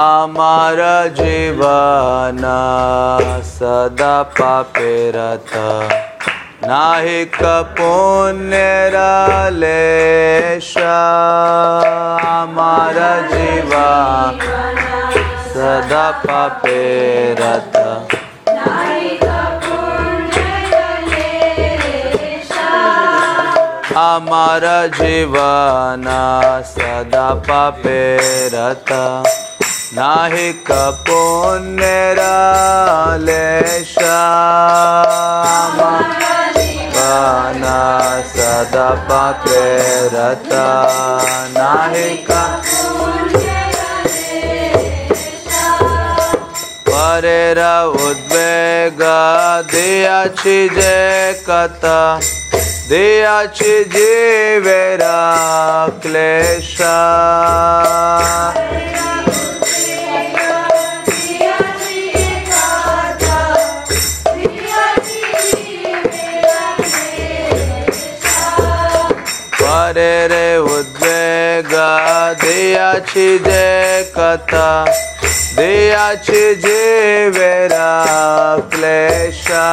अमर जीवन सदा पापे रथ। नाही पुण्य लेश अमर जीवन सदा पापे रथ। अमर जीवन सदा पापे रथ नाही पुण्य लेशाना सदा पापे रथ नाही का? परेर उद्वेग दियाची जे कथा. दियाची जीवेरा क्लेशा दियाची जे कथा दियाची जीवेरा क्लेशा।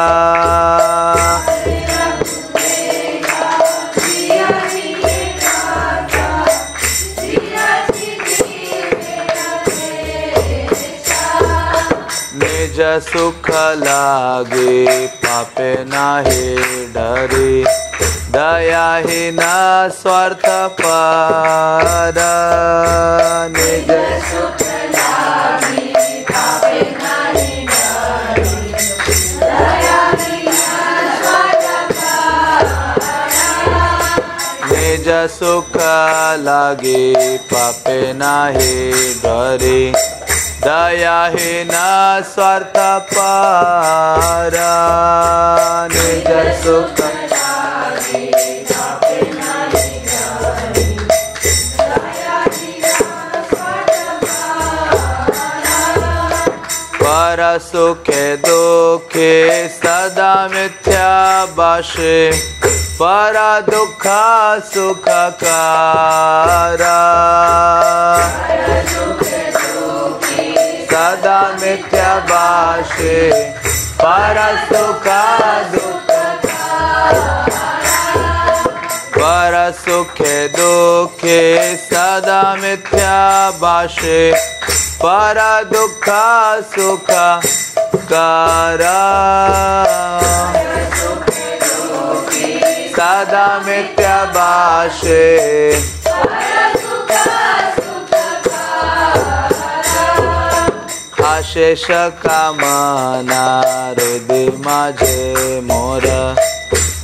निज सुख लागे पापे नाही डरी। दया ही न स्वार्थ पर। निज निज सुख लागे पापे नाही डरी दया ही न स्वार्थ पर। निज सुख सुखे दुखे सदा मिथ्या बाशे पर दुख सुखकारा। सदा मिथ्या बाशे पर सुख दुख पर सुखे दुखे, सदा मिथ्या बाशे। पर दुख, सुख, करा। सदा मिथ्या बाशे। अशेष कामना, हृदय माझे मोर।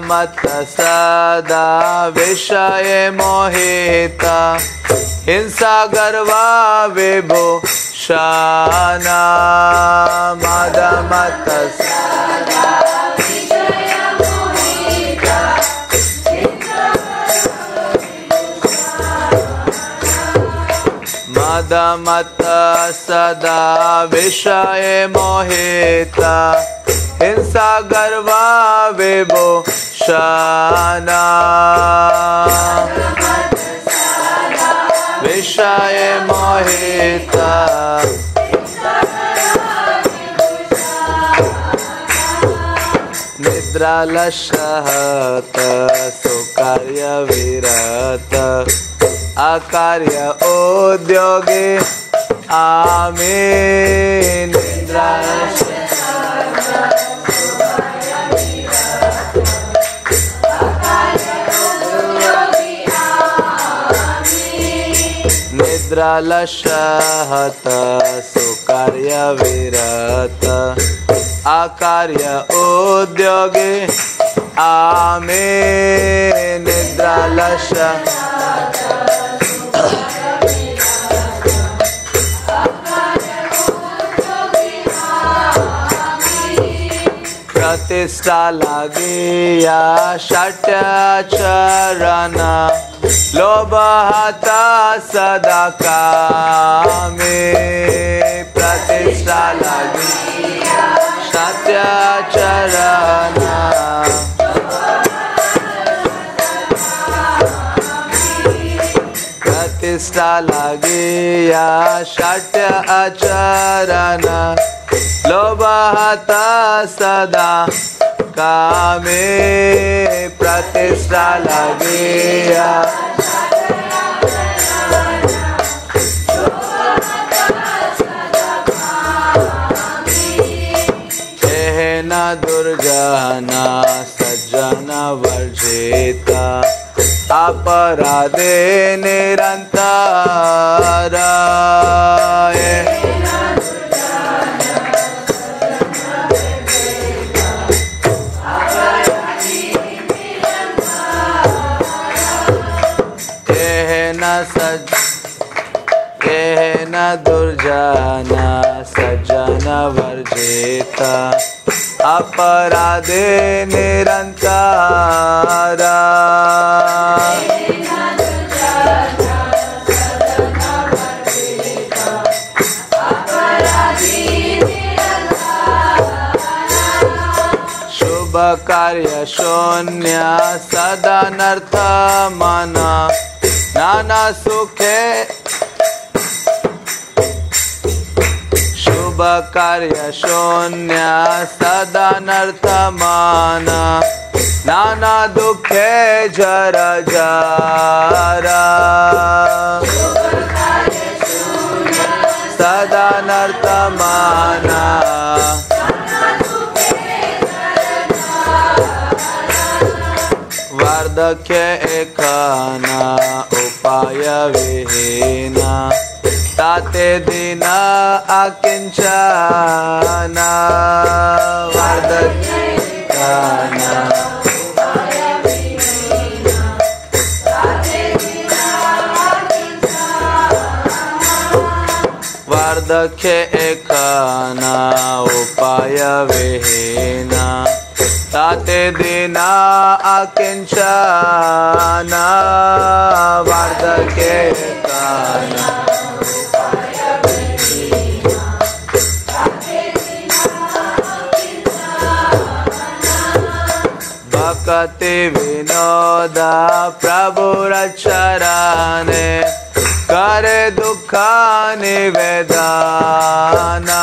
मत सदा विषय मोहिता। हिंसा गर्वा विभो शाना मद मत मद मत सदा विषय मोहिता। हिंसा गर्वा विभो विषय मोहिता। सुकार्य विरत। अकार्य उद्योगे। आमे निद्रा निद्रा लशहत सुकार्य विरत आकार्य उद्योगे। आमे निद्रालश प्रतिष्ठा लगिया षट्चरण लोभ हता सदा कामे प्रतिष्ठा लगी सत्याचरण प्रतिष्ठा लगिया षट अचरण लोभ हता सदा कामे प्रतिष्ठा लगिया न दुर्जना सज्जन वर्जिता अपराधे निरन्तर दुर्जना सज्जन वर्जिता। अपराधे निरन्तर शुभ कार्य शून्य सदनर्थ मन नाना सुखे शुभ कार्य शून्य सदानर्थमान नाना दुखे जर जर। सदानर्थमान वार्धक्य एकाना उपाय विहीना ताते दिन अकिंचन वार्धक्याना वार्धक्य एकाना उपाय विहीना। ताते दीना अकिंचन वार्धक्य एकाना कति विनोद प्रभु करे दुःखानि वेदाना।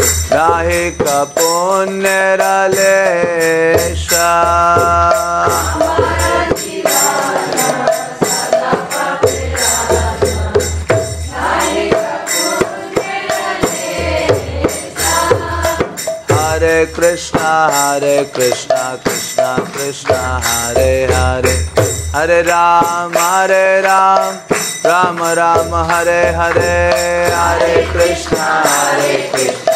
गाहे कपोन्नरलेशा हरे कृष्णा हरे कृष्णा कृष्णा कृष्णा, हरे हरे। हरे राम हरे राम राम राम, हरे हरे। हरे कृष्णा हरे कृष्णा।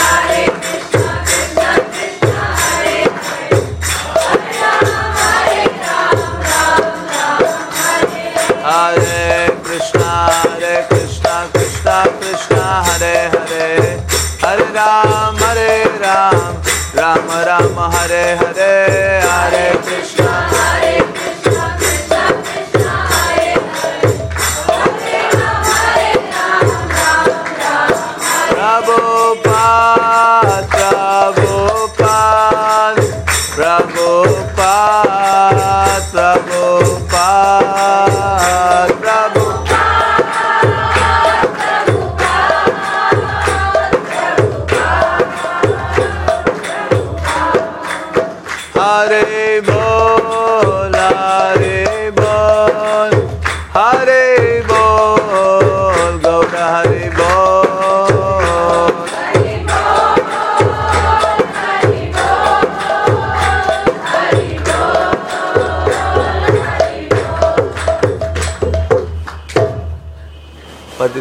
प्रमुपा प्रभु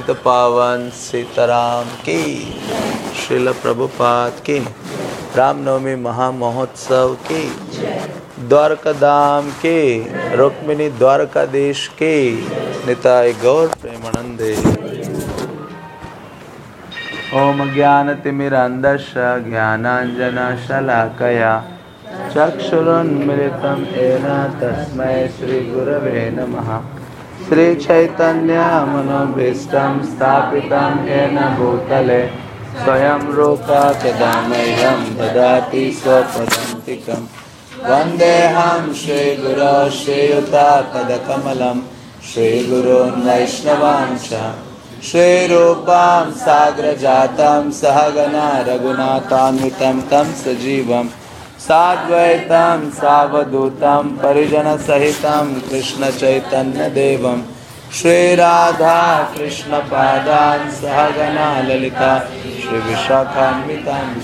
पतित पावन सीताराम की श्रील प्रभुपाद की रामनवमी महामहोत्सव की द्वारका धाम के रुक्मिणी द्वारकाधीश के निताय गौर प्रेमानंदे ओम ज्ञानतिमिरान्धस्य ज्ञानाञ्जनशलाकया चक्षुरुन्मिलितं येन तस्मै श्रीगुरवे नमः श्रीचैतन्यमनोभीष्टं स्थापितं येन भूतले, स्वयं रूपा कदा मह्यं ददाति स्वपदान्तिकं। वन्देऽहं श्रीगुरो श्रीयुतापदकमलं श्रीगुरून् वैष्णवां च। श्रीरूपां साग्रजातं सहगना रघुनाथान्वितं तं सजीवं साद्वैतं, सावधूतं, परिजनसहितं, कृष्णचैतन्यदेवं। श्रीराधा, कृष्णपादान् सहगना ललिता श्रीविशाखान्वितां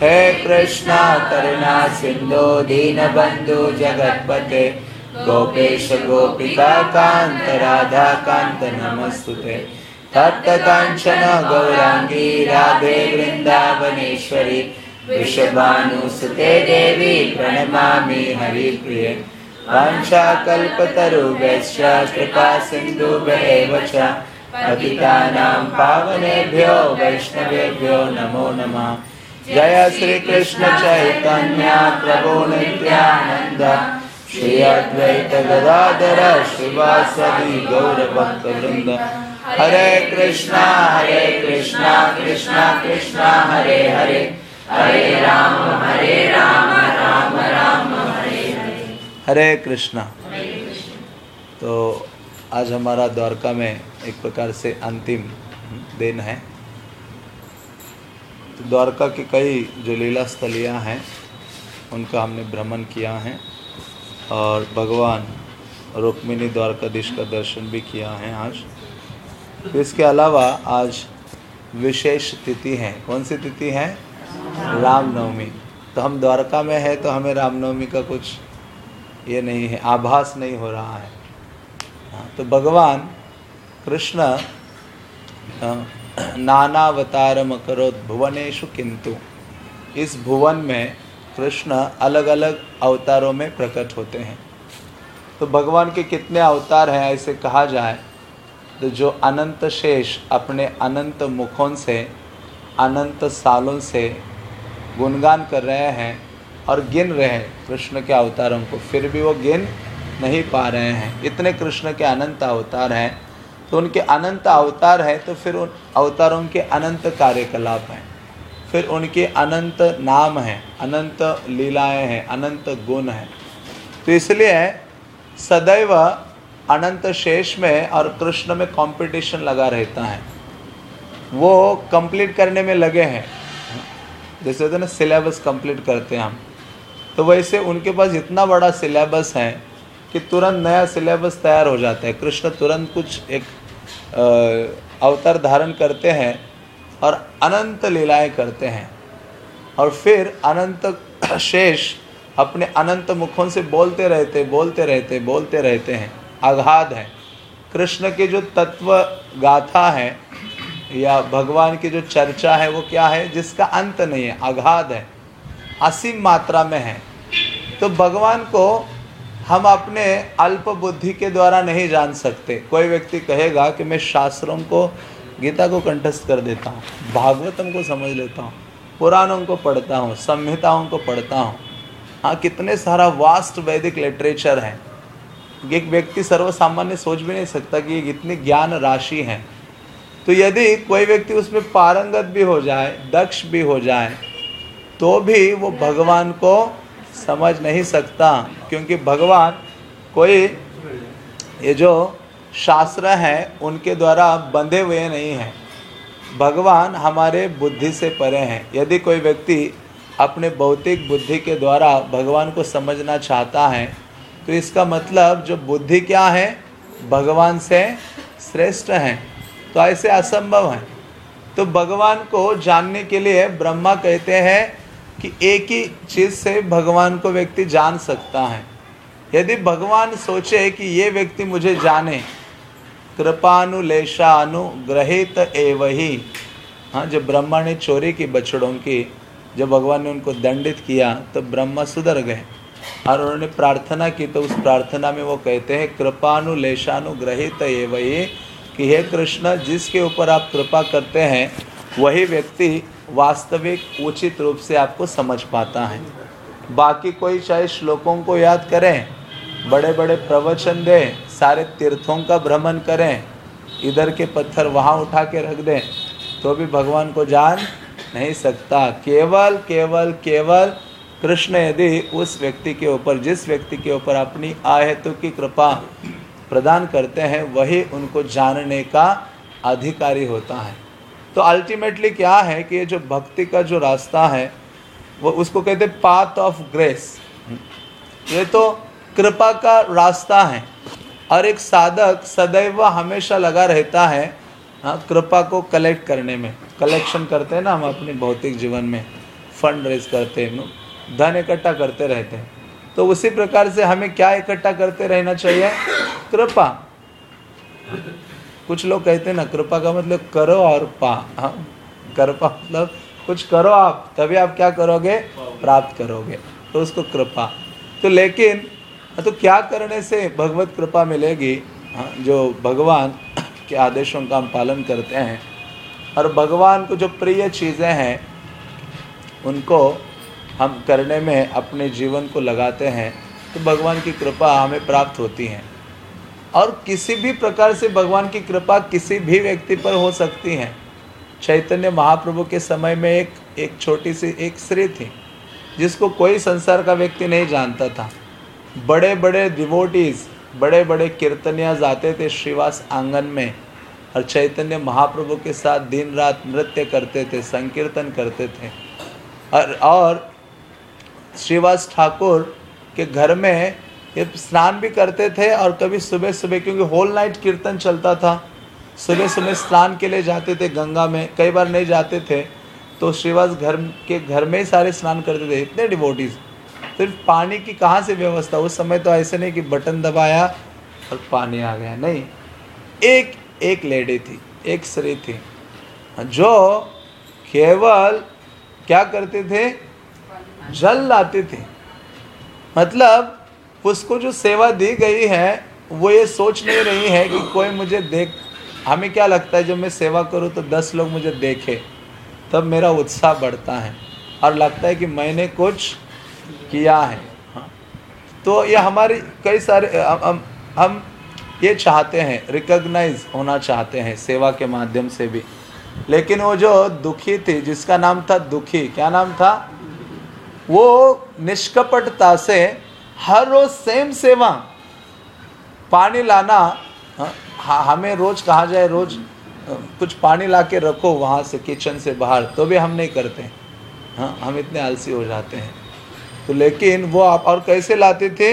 हे कृष्णा, करुणा, सिन्धो, दीनबन्धु, जगत्पते। गोपेश, गोपिका, कान्त, राधा, कान्त, नमस्तुते। तप्तकाञ्चन गौराङ्गी, राधे, वृन्दावनेश्वरी। वृषभानुसुते देवी प्रणमामि हरिप्रिये। वाञ्छाकल्पतरुभ्यश्च कृपा सिन्धुभ्येव च। पतितानां पावनेभ्यो, वैष्णवेभ्यो नमो नमः। जय श्रीकृष्ण चैतन्य, प्रभु नित्यानन्द। श्री अद्वैत गदाधर शिवासदि गौरभक्तवृन्द। हरे कृष्णा हरे कृष्णा कृष्णा कृष्णा, हरे हरे। हरे राम हरे राम राम राम, हरे हरे। हरे कृष्णा। तो आज हमारा द्वारका में एक प्रकार से अंतिम दिन है। तो द्वारका की कई जो लीला स्थलियाँ हैं, उनका हमने भ्रमण किया है और भगवान रुक्मिणी द्वारकाधीश का दर्शन भी किया है आज। इसके अलावा आज विशेष तिथि है। कौन सी तिथि है? रामनवमी। तो हम द्वारका में है तो हमें रामनवमी का कुछ ये नहीं है आभास नहीं हो रहा है। हाँ, तो भगवान कृष्ण नानावतार करोत भुवनेशु किंतु इस भुवन में कृष्ण अलग अलग अवतारों में प्रकट होते हैं। तो भगवान के कितने अवतार हैं ऐसे कहा जाए तो जो अनंत शेष अपने अनंत मुखों से अनंत सालों से गुणगान कर रहे हैं और गिन रहे हैं। कृष्ण के अवतारों को फिर भी वो गिन नहीं पा रहे हैं। इतने कृष्ण के अनंत अवतार हैं। तो उनके अनंत अवतार हैं तो फिर उन अवतारों के अनंत कार्यकलाप हैं। फिर उनके अनंत नाम हैं, अनंत लीलाएँ हैं, अनंत गुण हैं। तो इसलिए सदैव अनंत शेष में और कृष्ण में कंपटीशन लगा रहता है। वो कंप्लीट करने में लगे हैं। जैसे होते ना सिलेबस कंप्लीट करते हैं हम। तो वैसे उनके पास इतना बड़ा सिलेबस है कि तुरंत नया सिलेबस तैयार हो जाता है। कृष्ण तुरंत कुछ एक अवतार धारण करते हैं और अनंत लीलाएँ करते हैं। और फिर अनंत शेष अपने अनंत मुखों से बोलते रहते बोलते रहते बोलते रहते हैं। आघात है। कृष्ण के जो तत्व गाथा है या भगवान की जो चर्चा है वो क्या है? जिसका अंत नहीं है अगाध है, असीम मात्रा में है। तो भगवान को हम अपने अल्प बुद्धि के द्वारा नहीं जान सकते। कोई व्यक्ति कहेगा कि मैं शास्त्रों को, गीता को कंठस्थ कर देता हूँ, भागवतम को समझ लेता हूँ, पुराणों को पढ़ता हूँ, संहिताओं को पढ़ता हूँ। हाँ कितने सारा वास्ट वैदिक लिटरेचर है। एक व्यक्ति सर्वसामान्य सोच भी नहीं सकता कि ये कितनी ज्ञान राशि है। तो यदि कोई व्यक्ति उसमें पारंगत भी हो जाए, दक्ष भी हो जाए तो भी वो भगवान को समझ नहीं सकता, क्योंकि भगवान कोई ये जो शास्त्र हैं, उनके द्वारा बंधे हुए नहीं हैं। भगवान हमारे बुद्धि से परे हैं। यदि कोई व्यक्ति अपने भौतिक बुद्धि के द्वारा भगवान को समझना चाहता है तो इसका मतलब जो बुद्धि क्या है, भगवान से श्रेष्ठ है। तो ऐसे असंभव है। तो भगवान को जानने के लिए ब्रह्मा कहते हैं कि एक ही चीज़ से भगवान को व्यक्ति जान सकता है। यदि भगवान सोचे कि ये व्यक्ति मुझे जाने कृपानुलेशानुग्रहित एव ही हाँ जब ब्रह्मा ने चोरी की बछड़ों की, जब भगवान ने उनको दंडित किया तो ब्रह्मा सुधर गए। और उन्होंने प्रार्थना की तो उस प्रार्थना में वो कहते हैं कृपानुलेशानुग्रहित एव ही कि हे कृष्ण, जिसके ऊपर आप कृपा करते हैं, वही व्यक्ति वास्तविक, उचित रूप से आपको समझ पाता है। बाकी कोई चाहे श्लोकों को याद करें बड़े बड़े प्रवचन दें, सारे तीर्थों का भ्रमण करें, इधर के पत्थर वहाँ उठा के रख दें तो भी भगवान को जान नहीं सकता। केवल केवल केवल कृष्ण यदि उस व्यक्ति के ऊपर, जिस व्यक्ति के ऊपर अपनी आहेतु की कृपा प्रदान करते हैं, वही उनको जानने का अधिकारी होता है। तो अल्टीमेटली क्या है कि ये जो भक्ति का जो रास्ता है, वो उसको कहते हैं पाथ ऑफ़ ग्रेस ये तो कृपा का रास्ता है। और एक साधक सदैव हमेशा लगा रहता है हाँ कृपा को कलेक्ट करने में। कलेक्शन करते हैं ना हम अपने भौतिक जीवन में। फंड रेज करते हैं, धन इकट्ठा करते रहते हैं। तो उसी प्रकार से हमें क्या इकट्ठा करते रहना चाहिए? कृपा। कुछ लोग कहते हैं ना, कृपा का मतलब करो और पा। हाँ कृपा मतलब कुछ करो आप, तभी आप क्या करोगे? प्राप्त करोगे। तो उसको कृपा। तो लेकिन तो क्या करने से भगवत कृपा मिलेगी? हाँ जो भगवान के आदेशों का हम पालन करते हैं, और भगवान को जो प्रिय चीज़ें हैं, उनको हम करने में अपने जीवन को लगाते हैं तो भगवान की कृपा हमें प्राप्त होती है। और किसी भी प्रकार से भगवान की कृपा किसी भी व्यक्ति पर हो सकती है। चैतन्य महाप्रभु के समय में एक एक छोटी सी एक स्त्री थी, जिसको कोई संसार का व्यक्ति नहीं जानता था। बड़े बड़े डिवोटीज बड़े बड़े कीर्तनिया जाते थे श्रीवास आँगन में, और चैतन्य महाप्रभु के साथ दिन रात नृत्य करते थे, संकीर्तन करते थे। और और श्रीवास ठाकुर के घर में ये स्नान भी करते थे और कभी सुबह सुबह, क्योंकि होल नाइट कीर्तन चलता था, सुबह सुबह स्नान के लिए जाते थे गंगा में, कई बार नहीं जाते थे तो श्रीवास घर के घर में ही सारे स्नान करते थे, इतने डिवोटीज सिर्फ़ पानी की कहाँ से व्यवस्था? उस समय तो ऐसे नहीं कि बटन दबाया और पानी आ गया, नहीं। एक एक लेडी थी, एक स्त्री थी, जो केवल क्या करते थे? जल लाते थे। मतलब उसको जो सेवा दी गई है, वो ये सोच नहीं रही है कि कोई मुझे देख, हमें क्या लगता है जब मैं सेवा करूँ तो दस लोग मुझे देखे, तब मेरा उत्साह बढ़ता है और लगता है कि मैंने कुछ किया है। हाँ। तो ये हमारी कई सारे, हम हम ये चाहते हैं रिकग्नाइज होना चाहते हैं सेवा के माध्यम से भी। लेकिन वो जो दुखी थी, जिसका नाम था दुखी, क्या नाम था? वो निष्कपटता से हर रोज सेम सेवा पानी लाना हाँ, हमें रोज कहा जाए रोज कुछ पानी ला के रखो वहाँ से किचन से बाहर तो भी हम नहीं करते। हाँ हम इतने आलसी हो जाते हैं। तो लेकिन वो आप और कैसे लाते थे?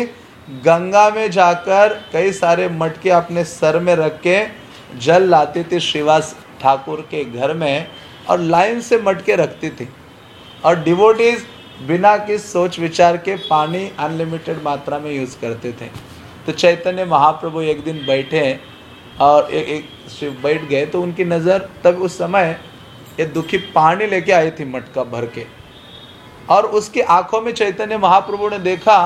गंगा में जाकर कई सारे मटके अपने सर में रख के जल लाते थे श्रीवास ठाकुर के घर में और लाइन से मटके रखती थी। और डिवोटीज बिना किस सोच विचार के पानी अनलिमिटेड मात्रा में यूज़ करते थे। तो चैतन्य महाप्रभु एक दिन बैठे और एक एक शिव बैठ गए तो उनकी नज़र तब उस समय ये दुखी पानी लेके आई थी मटका भर के। और उसकी आँखों में चैतन्य महाप्रभु ने देखा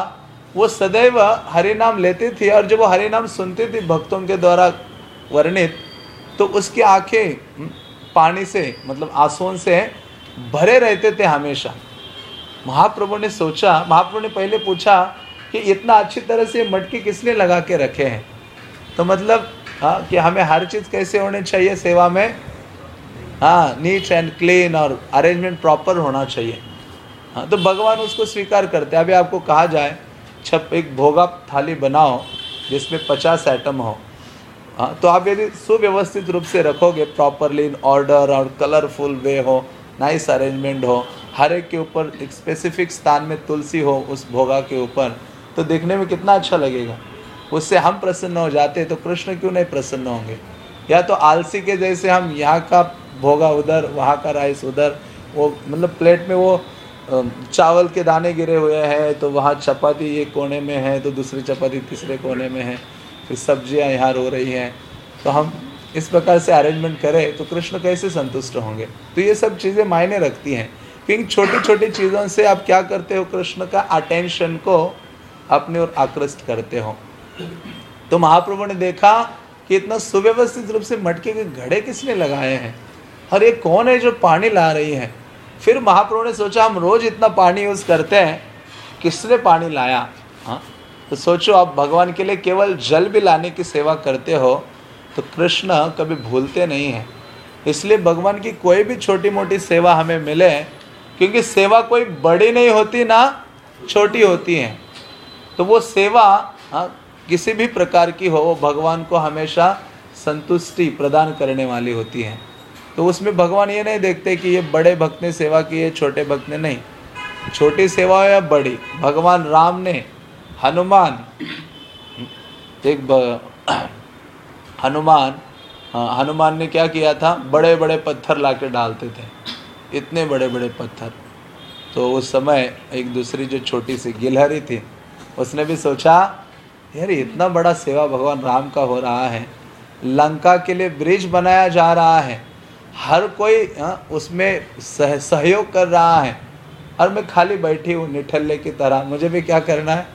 वो सदैव हरि नाम लेती थी और जब वो हरि नाम सुनती थी भक्तों के द्वारा वर्णित तो उसकी आँखें हम्म, पानी से मतलब आंसुओं से भरे रहते थे हमेशा। महाप्रभु ने सोचा, महाप्रभु ने पहले पूछा कि इतना अच्छी तरह से मटकी किस लिए लगा के रखे हैं? तो मतलब हाँ कि हमें हर चीज़ कैसे होनी चाहिए सेवा में? हाँ नीट एंड क्लीन और अरेंजमेंट प्रॉपर होना चाहिए। हाँ तो भगवान उसको स्वीकार करते हैं। अभी आपको कहा जाए, छप, एक भोगा थाली बनाओ, जिसमें पचास आइटम हो। हाँ तो आप यदि सुव्यवस्थित रूप से रखोगे, प्रॉपरली इन ऑर्डर और कलरफुल वे हो, नाइस अरेंजमेंट हो हर एक के ऊपर एक स्पेसिफिक स्थान में तुलसी हो, उस भोगा के ऊपर तो देखने में कितना अच्छा लगेगा। उससे हम प्रसन्न हो जाते तो कृष्ण क्यों नहीं प्रसन्न होंगे? या तो आलसी के जैसे हम यहाँ का भोगा उधर, वहाँ का राइस उधर, वो मतलब प्लेट में वो चावल के दाने गिरे हुए हैं तो वहाँ चपाती एक कोने में है तो दूसरी चपाती तीसरे कोने में है, फिर सब्ज़ियाँ यहाँ रो रही हैं। तो हम इस प्रकार से अरेंजमेंट करें तो कृष्ण कैसे संतुष्ट होंगे? तो ये सब चीज़ें मायने रखती हैं। क्योंकि छोटी छोटी चीज़ों से आप क्या करते हो? कृष्ण का अटेंशन को अपनी ओर आकृष्ट करते हो। तो महाप्रभु ने देखा कि इतना सुव्यवस्थित रूप से मटके के घड़े किसने लगाए हैं? और ये कौन है जो पानी ला रही है? फिर महाप्रभु ने सोचा, हम रोज इतना पानी यूज़ करते हैं। किसने पानी लाया? हाँ? तो सोचो, आप भगवान के लिए केवल जल भी लाने की सेवा करते हो तो कृष्ण कभी भूलते नहीं हैं। इसलिए भगवान की कोई भी छोटी मोटी सेवा हमें मिले क्योंकि सेवा कोई बड़ी नहीं होती ना छोटी होती है। तो वो सेवा हाँ किसी भी प्रकार की हो वो भगवान को हमेशा संतुष्टि प्रदान करने वाली होती है। तो उसमें भगवान ये नहीं देखते कि ये बड़े भक्त ने सेवा की है छोटे भक्त ने नहीं। छोटी सेवा हो या बड़ी भगवान राम ने हनुमान एक हनुमान हाँ, हनुमान ने क्या किया था? बड़े बड़े पत्थर ला के डालते थे। इतने बड़े बड़े पत्थर। तो उस समय एक दूसरी जो छोटी सी गिलहरी थी उसने भी सोचा यार इतना बड़ा सेवा भगवान राम का हो रहा है। लंका के लिए ब्रिज बनाया जा रहा है। हर कोई हाँ, उसमें सह, सहयोग कर रहा है। और मैं खाली बैठी हूँ निठल्ले की तरह। मुझे भी क्या करना है?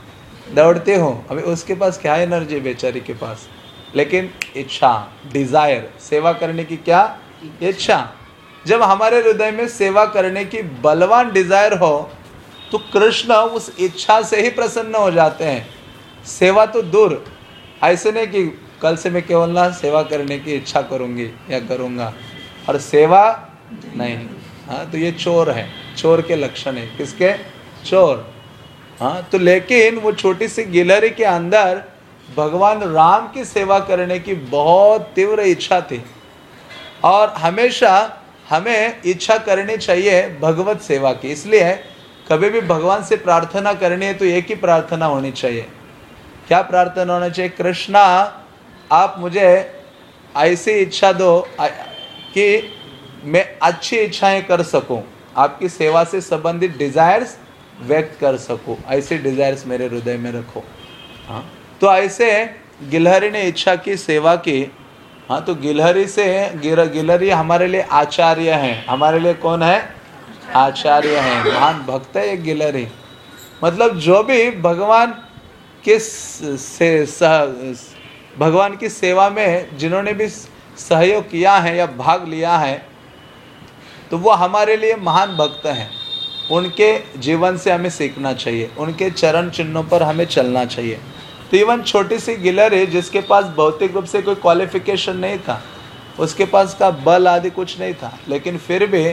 दौड़ते हो। अभी उसके पास क्या एनर्जी बेचारी के पास? लेकिन इच्छा डिज़ायर सेवा करने की क्या इच्छा? जब हमारे हृदय में सेवा करने की बलवान डिज़ायर हो तो कृष्ण उस इच्छा से ही प्रसन्न हो जाते हैं। सेवा तो दूर, ऐसे नहीं कि कल से मैं केवल ना सेवा करने की इच्छा करूँगी या करूँगा। और सेवा नहीं हाँ तो ये चोर है, चोर के लक्षण है। किसके? चोर। हाँ तो लेकिन वो छोटी सी गिलहरी के अंदर भगवान राम की सेवा करने की बहुत तीव्र इच्छा थी। और हमेशा हमें इच्छा करनी चाहिए भगवत सेवा की। इसलिए कभी भी भगवान से प्रार्थना करनी है तो एक ही प्रार्थना होनी चाहिए। क्या प्रार्थना होना चाहिए? कृष्णा, आप मुझे ऐसी इच्छा दो कि मैं अच्छी इच्छाएँ कर सकूँ। आपकी सेवा से संबंधित डिजायर्स व्यक्त कर सकूँ। ऐसे डिजायर्स मेरे हृदय में रखो। हाँ। तो ऐसे गिलहरी ने इच्छा की, सेवा की हाँ तो गिलहरी से गिर, गिलहरी हमारे लिए आचार्य हैं। हमारे लिए कौन है? आचार्य हैं। महान भक्त है एक गिलहरी। मतलब जो भी भगवान के से सह भगवान की सेवा में जिन्होंने भी सहयोग किया है या भाग लिया है तो वो हमारे लिए महान भक्त हैं। उनके जीवन से हमें सीखना चाहिए। उनके चरण चिन्हों पर हमें चलना चाहिए। तो इवन छोटी सी गिलर है, जिसके पास भौतिक रूप से कोई क्वालिफिकेशन नहीं था, उसके पास का बल आदि कुछ नहीं था, लेकिन फिर भी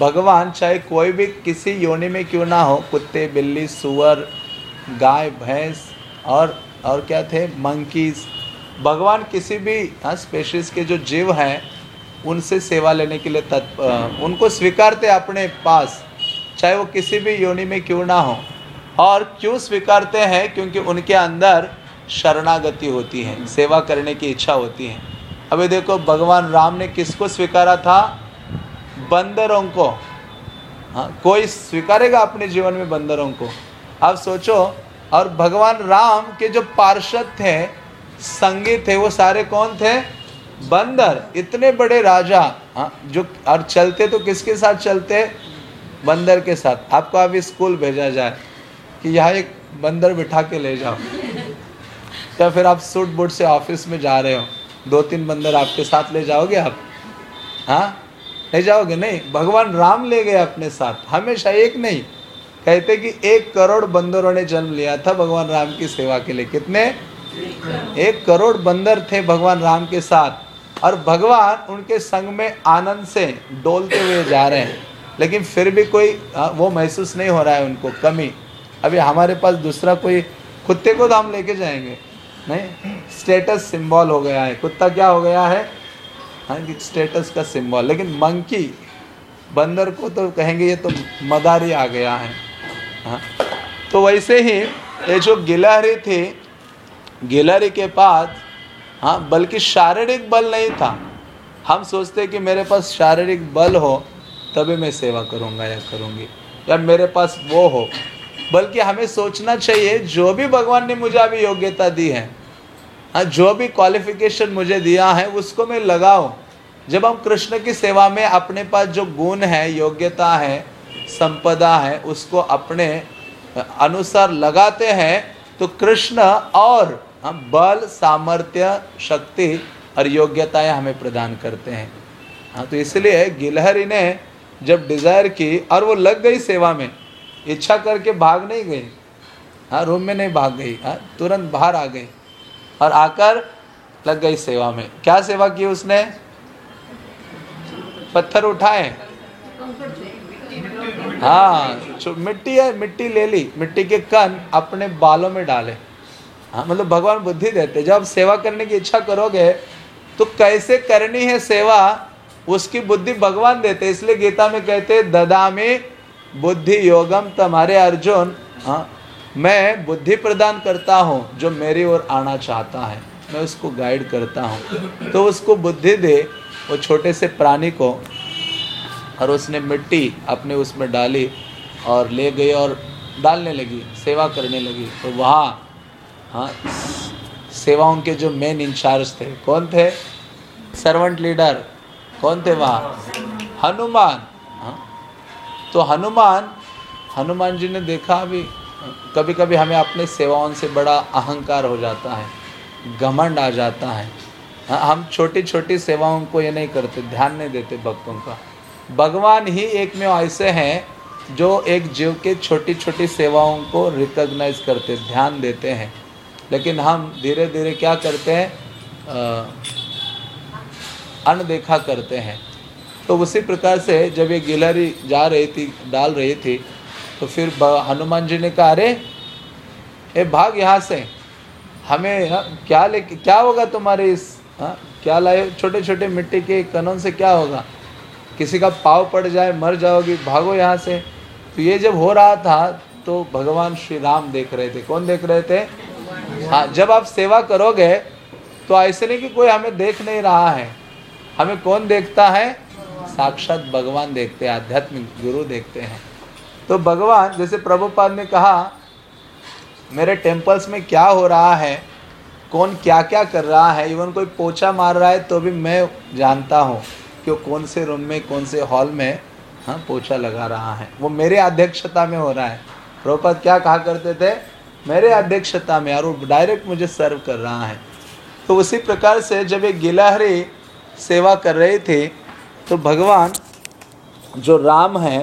भगवान, चाहे कोई भी किसी योनि में क्यों ना हो, कुत्ते, बिल्ली, सुअर, गाय, भैंस और और क्या थे? मंकीज भगवान किसी भी स्पेशीज के जो जीव हैं, उनसे सेवा लेने के लिए तत्प उनको स्वीकारते अपने पास, चाहे वो किसी भी योनि में क्यों ना हो। और क्यों स्वीकारते हैं? क्योंकि उनके अंदर शरणागति होती है, सेवा करने की इच्छा होती है। अभी देखो, भगवान राम ने किसको स्वीकारा था? बंदरों को। हाँ कोई स्वीकारेगा अपने जीवन में बंदरों को? अब सोचो, और भगवान राम के जो पार्षद थे, संगी थे, वो सारे कौन थे? बंदर, इतने बड़े राजा। हाँ जो, और चलते तो किसके साथ चलते? बंदर के साथ। आपको अभी स्कूल भेजा जाए। कि यहाँ एक बंदर बिठा के ले जाओ। या फिर आप सूट बूट से ऑफ़िस में जा रहे हो? दो तीन बंदर आपके साथ ले जाओगे आप? हाँ? ले जाओगे? नहीं। भगवान राम ले गए अपने साथ। हमेशा एक नहीं। कहते कि एक करोड़ बंदरों ने जन्म लिया था भगवान राम की सेवा के लिए। कितने? एक करोड़ बंदर थे भगवान राम के साथ। और भगवान उनके संग में आनंद से डोलते हुए जा रहे हैं। लेकिन फिर भी कोई वो महसूस नहीं हो रहा है उनको, कमी। अभी हमारे पास दूसरा कोई कुत्ते को तो हम लेके जाएँगे। नहीं? स्टेटस सिंबल हो गया है। कुत्ता क्या हो गया है? हाँ स्टेटस का सिंबल लेकिन मंकी बंदर को तो कहेंगे ये तो मदारी आ गया है। हाँ। तो वैसे ही ये जो गिलहरी थी, गिलहरी के पास हाँ बल्कि शारीरिक बल नहीं था। हम सोचते कि मेरे पास शारीरिक बल हो, तभी मैं सेवा करूँगा या करूँगी। या मेरे पास वो हो। बल्कि हमें सोचना चाहिए, जो भी भगवान ने मुझे अभी योग्यता दी है हाँ जो भी क्वालिफिकेशन मुझे दिया है, उसको मैं लगाऊँ। जब हम कृष्ण की सेवा में अपने पास जो गुण है, योग्यता है, संपदा है, उसको अपने अनुसार लगाते हैं तो कृष्ण और, हम बल, सामर्थ्य, शक्ति और योग्यताएँ हमें प्रदान करते हैं। हाँ तो इसलिए गिलहरी ने जब डिज़ायर की और वो लग गई सेवा में इच्छा करके भाग नहीं गई। हाँ रूम में नहीं भाग गई। हाँ तुरंत बाहर आ गई और आकर लग गई सेवा में। क्या सेवा की उसने? पत्थर उठाए। हाँ मिट्टी है, मिट्टी ले ली। मिट्टी के कन अपने बालों में डाले। हाँ मतलब भगवान बुद्धि देते। जब सेवा करने की इच्छा करोगे तो कैसे करनी है सेवा, उसकी बुद्धि भगवान देते। इसलिए गीता में कहते ददा बुद्धि योगम तुम्हारे अर्जुन हाँ मैं बुद्धि प्रदान करता हूँ जो मेरी ओर आना चाहता है। मैं उसको गाइड करता हूँ। तो उसको बुद्धि दे वो छोटे से प्राणी को और उसने मिट्टी अपने उसमें डाली और ले गई और डालने लगी, सेवा करने लगी। तो वहाँ हाँ सेवाओं के जो मेन इंचार्ज थे, कौन थे? सर्वेंट लीडर कौन थे वहाँ? हनुमान। तो हनुमान हनुमान जी ने देखा अभी कभी कभी हमें अपने सेवाओं से बड़ा अहंकार हो जाता है घमंड आ जाता है। हाँ, हम छोटी छोटी सेवाओं को ये नहीं करते ध्यान नहीं देते भक्तों का। भगवान ही एक में ऐसे हैं जो एक जीव के छोटी छोटी सेवाओं को रिकॉग्नाइज करते ध्यान देते हैं। लेकिन हम धीरे धीरे क्या करते हैं अनदेखा करते हैं। तो उसी प्रकार से जब ये गिलहरी जा रही थी, डाल रही थी तो फिर हनुमान जी ने कहा, अरे, ए, भाग यहाँ से। हमें, हा? क्या ले क्या होगा तुम्हारे इस, हा? क्या लाए छोटे छोटे मिट्टी के कनों से क्या होगा? किसी का पाव पड़ जाए, मर जाओगी, भागो यहाँ से। तो ये जब हो रहा था तो भगवान श्री राम देख रहे थे। कौन देख रहे थे? हाँ जब आप सेवा करोगे तो ऐसे नहीं कि कोई हमें देख नहीं रहा है। हमें कौन देखता है? साक्षात भगवान देखते हैं, आध्यात्मिक गुरु देखते हैं। तो भगवान, जैसे प्रभुपाद ने कहा, मेरे टेम्पल्स में क्या हो रहा है, कौन क्या क्या कर रहा है, इवन कोई पोछा मार रहा है तो भी मैं जानता हूँ कि वो कौन से रूम में, कौन से हॉल में हाँ पोछा लगा रहा है। वो मेरे अध्यक्षता में हो रहा है। प्रभुपाद क्या कहा करते थे? मेरे अध्यक्षता में, और वो डायरेक्ट मुझे सर्व कर रहा है। तो उसी प्रकार से जब ये गिलहरी सेवा कर रहे थे तो भगवान जो राम है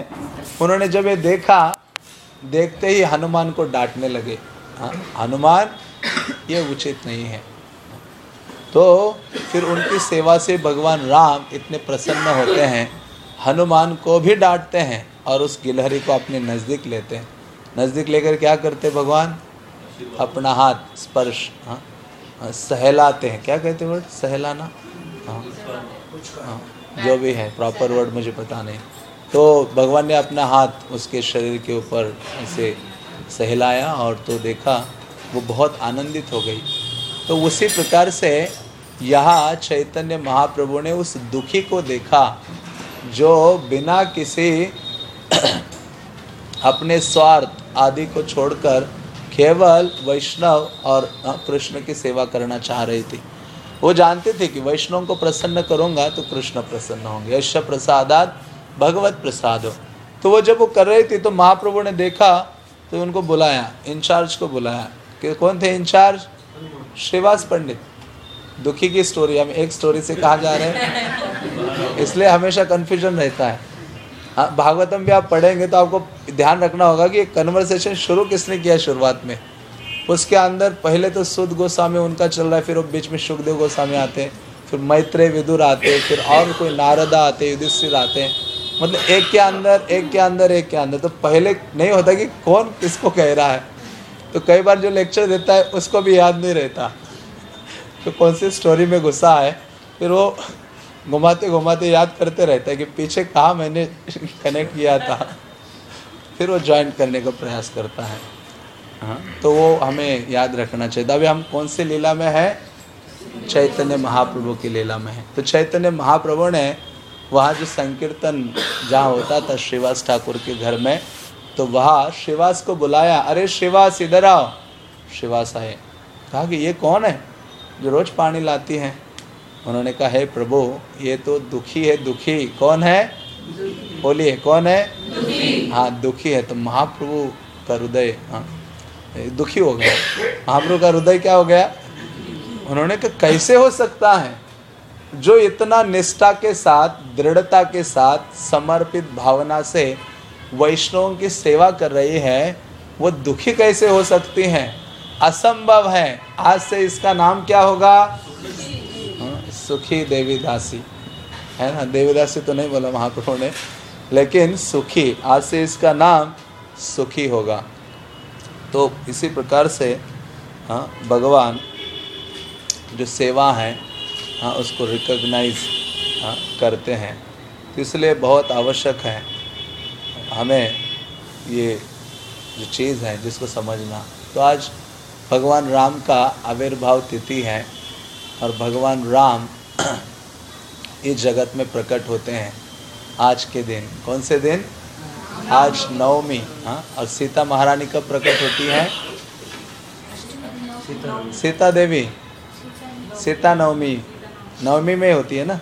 उन्होंने जब ये देखा देखते ही हनुमान को डांटने लगे। हाँ, हनुमान ये उचित नहीं है। तो फिर उनकी सेवा से भगवान राम इतने प्रसन्न होते हैं हनुमान को भी डांटते हैं और उस गिलहरी को अपने नज़दीक लेते हैं। नज़दीक लेकर क्या करते भगवान? अपना हाथ स्पर्श हाँ, सहलाते हैं। क्या कहते वर्ड सहलाना? हाँ। हाँ। जो भी है प्रॉपर वर्ड मुझे पता नहीं। तो भगवान ने अपना हाथ उसके शरीर के ऊपर ऐसे सहलाया और तो देखा, वो बहुत आनंदित हो गई। तो उसी प्रकार से यहाँ चैतन्य महाप्रभु ने उस दुखी को देखा, जो बिना किसी अपने स्वार्थ आदि को छोड़कर केवल वैष्णव और कृष्ण की सेवा करना चाह रही थी। वो जानते थे कि वैष्णव को प्रसन्न करूँगा तो कृष्ण प्रसन्न होंगे यश प्रसादात भगवत प्रसाद। हो तो वो जब वो कर रही थी तो महाप्रभु ने देखा तो उनको बुलाया, इंचार्ज को बुलाया। कि कौन थे इंचार्ज? श्रीवास पंडित। दुखी की स्टोरी हम एक स्टोरी से कहा जा रहे हैं? इसलिए हमेशा कन्फ्यूज़न रहता है। हाँ भागवतम भी आप पढ़ेंगे तो आपको ध्यान रखना होगा कि कन्वर्सेशन शुरू किसने किया शुरुआत में? उसके अंदर पहले तो सुध गोस्वामी उनका चल रहा है, फिर वो बीच में सुखदेव गोस्वामी आते हैं, फिर मैत्रेय विदुर आते हैं, फिर और कोई नारदा आते युधिष्ठिर आते हैं। मतलब एक के अंदर, एक के अंदर, एक के अंदर। तो पहले नहीं होता कि कौन किसको कह रहा है। तो कई बार जो लेक्चर देता है, उसको भी याद नहीं रहता। तो कौन सी स्टोरी में घुसा है, फिर वो घुमाते घुमाते याद करते रहता है कि पीछे कहाँ मैंने कनेक्ट किया था। फिर वो ज्वाइन करने का प्रयास करता हाँ। तो वो हमें याद रखना चाहिए। अभी हम कौन सी लीला में है? चैतन्य महाप्रभु की लीला में है। तो चैतन्य महाप्रभु ने वहाँ जो संकीर्तन जहाँ होता था श्रीवास ठाकुर के घर में तो वहाँ श्रीवास को बुलाया अरे श्रीवास इधर आओ। श्रीवास आए। कहा कि ये कौन है जो रोज पानी लाती हैं? उन्होंने कहा है प्रभु ये तो दुखी है दुखी। कौन है? बोलिए कौन है? हाँ दुखी है तो महाप्रभु का हृदय। हाँ। दुखी हो गया। महाप्रभु का हृदय क्या हो गया? उन्होंने कहा, कैसे हो सकता है जो इतना निष्ठा के साथ, दृढ़ता के साथ, समर्पित भावना से वैष्णवों की सेवा कर रही है, वो दुखी कैसे हो सकती हैं? असंभव है। आज से इसका नाम क्या होगा? सुखी देवीदासी। है ना? देवीदासी तो नहीं बोला महाप्रभु ने, लेकिन सुखी। आज से इसका नाम सुखी होगा। तो इसी प्रकार से हाँ भगवान जो सेवा है हाँ उसको रिकग्नाइज हाँ करते हैं। तो इसलिए बहुत आवश्यक है हमें ये जो चीज़ है, जिसको समझना। तो आज भगवान राम का आविर्भाव तिथि है और भगवान राम इस जगत में प्रकट होते हैं। आज के दिन, कौन से दिन? आज नवमी हाँ और सीता महारानी कब प्रकट होती है? सीता देवी। सीता नवमी। नवमी में होती है ना?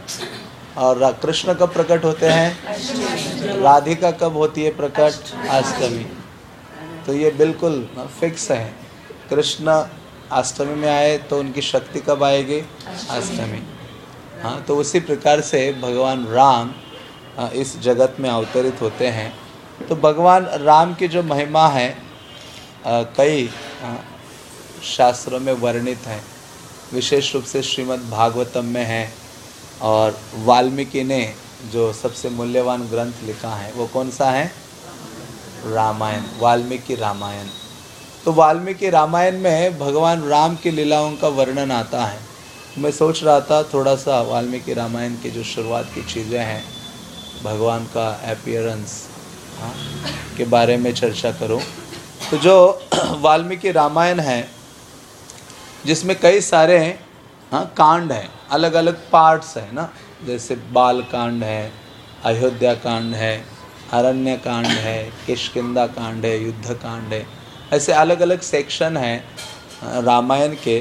और कृष्ण कब प्रकट होते हैं? राधिका कब होती है प्रकट? अष्टमी। तो ये बिल्कुल फिक्स है। कृष्ण अष्टमी में आए तो उनकी शक्ति कब आएगी? अष्टमी। हाँ तो उसी प्रकार से भगवान राम इस जगत में अवतरित होते हैं। तो भगवान राम की जो महिमा है कई शास्त्रों में वर्णित है। विशेष रूप से श्रीमद् भागवतम में है और वाल्मीकि ने जो सबसे मूल्यवान ग्रंथ लिखा है, वो कौन सा है? रामायण, वाल्मीकि रामायण। तो वाल्मीकि रामायण में भगवान राम की लीलाओं का वर्णन आता है। मैं सोच रहा था थोड़ा सा वाल्मीकि रामायण की जो शुरुआत की चीज़ें हैं, भगवान का अपियरेंस हाँ के बारे में चर्चा करूँ। तो जो वाल्मीकि रामायण है, जिसमें कई सारे हाँ कांड हैं अलग अलग पार्ट्स हैं ना। जैसे बाल कांड है, अयोध्या कांड है, अरण्य कांड है किशकिंदा कांड है, युद्ध कांड है, ऐसे अलग अलग सेक्शन हैं रामायण के।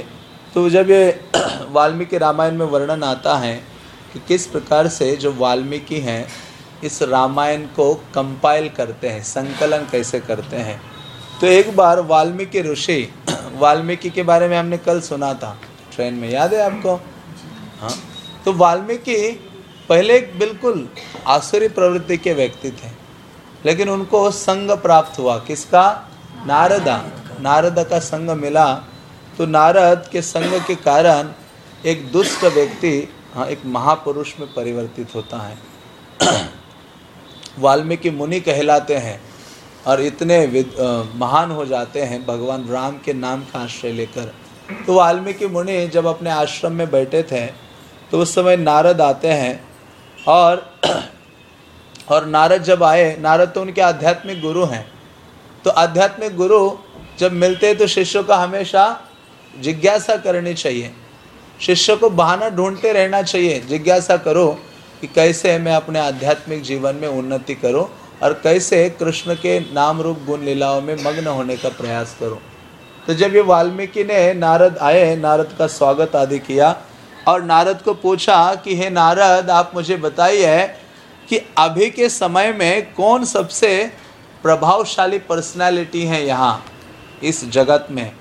तो जब ये वाल्मीकि रामायण में वर्णन आता है कि किस प्रकार से जो वाल्मीकि हैं इस रामायण को कंपाइल करते हैं, संकलन कैसे करते हैं। तो एक बार वाल्मीकि ऋषि, वाल्मीकि के बारे में हमने कल सुना था ट्रेन में याद है आपको? हाँ। तो वाल्मीकि पहले बिल्कुल आसुरी प्रवृत्ति के व्यक्ति थे, लेकिन उनको संग प्राप्त हुआ। किसका? नारदा। नारद का संग मिला। तो नारद के संग के कारण एक दुष्ट व्यक्ति हाँ एक महापुरुष में परिवर्तित होता है। वाल्मीकि मुनि कहलाते हैं और इतने महान हो जाते हैं भगवान राम के नाम का आश्रय लेकर। तो वाल्मीकि मुनि जब अपने आश्रम में बैठे थे तो उस समय नारद आते हैं और और नारद जब आए, नारद तो उनके आध्यात्मिक गुरु हैं। तो आध्यात्मिक गुरु जब मिलते हैं तो शिष्यों का हमेशा जिज्ञासा करनी चाहिए। शिष्य को बहाना ढूंढते रहना चाहिए, जिज्ञासा करो। कि कैसे मैं अपने आध्यात्मिक जीवन में उन्नति करूँ और कैसे कृष्ण के नाम रूप गुण लीलाओं में मग्न होने का प्रयास करूँ। तो जब ये वाल्मीकि ने नारद आए, नारद का स्वागत आदि किया और नारद को पूछा कि, हे नारद, आप मुझे बताइए कि अभी के समय में कौन सबसे प्रभावशाली पर्सनालिटी है यहाँ, इस जगत में?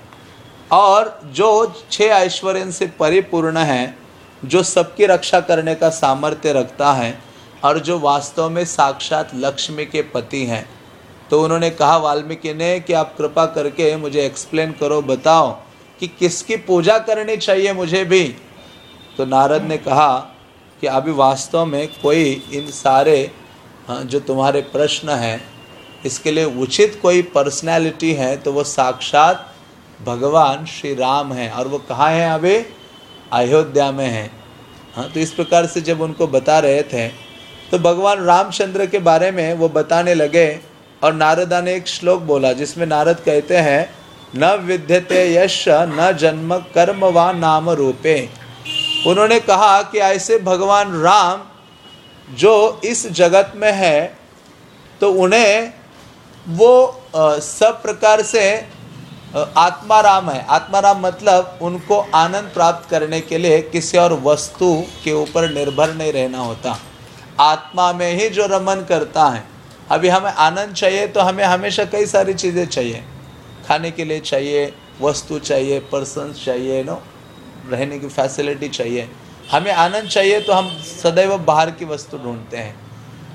और जो छः ऐश्वर्य से परिपूर्ण है जो सबकी रक्षा करने का सामर्थ्य रखता है और जो वास्तव में साक्षात लक्ष्मी के पति हैं। तो उन्होंने कहा वाल्मीकि ने कि आप कृपा करके मुझे एक्सप्लेन करो बताओ कि किसकी पूजा करनी चाहिए मुझे भी? तो नारद ने कहा कि अभी वास्तव में कोई इन सारे हाँ, जो तुम्हारे प्रश्न हैं इसके लिए उचित कोई पर्सनैलिटी है तो वो साक्षात भगवान श्री राम हैं। और वो कहाँ हैं अभी? अयोध्या में हैं। हाँ तो इस प्रकार से जब उनको बता रहे थे तो भगवान रामचंद्र के बारे में वो बताने लगे और नारदा ने एक श्लोक बोला, जिसमें नारद कहते हैं, न विद्यते यश न जन्म कर्म व नाम रूपे। उन्होंने कहा कि ऐसे भगवान राम जो इस जगत में है तो उन्हें वो सब प्रकार से आत्माराम है। आत्माराम मतलब उनको आनंद प्राप्त करने के लिए किसी और वस्तु के ऊपर निर्भर नहीं रहना होता। आत्मा में ही जो रमन करता है। अभी हमें आनंद चाहिए तो हमें हमेशा कई सारी चीज़ें चाहिए। खाने के लिए चाहिए, वस्तु चाहिए पर्सन चाहिए नो रहने की फैसिलिटी चाहिए। हमें आनंद चाहिए तो हम सदैव बाहर की वस्तु ढूंढते हैं।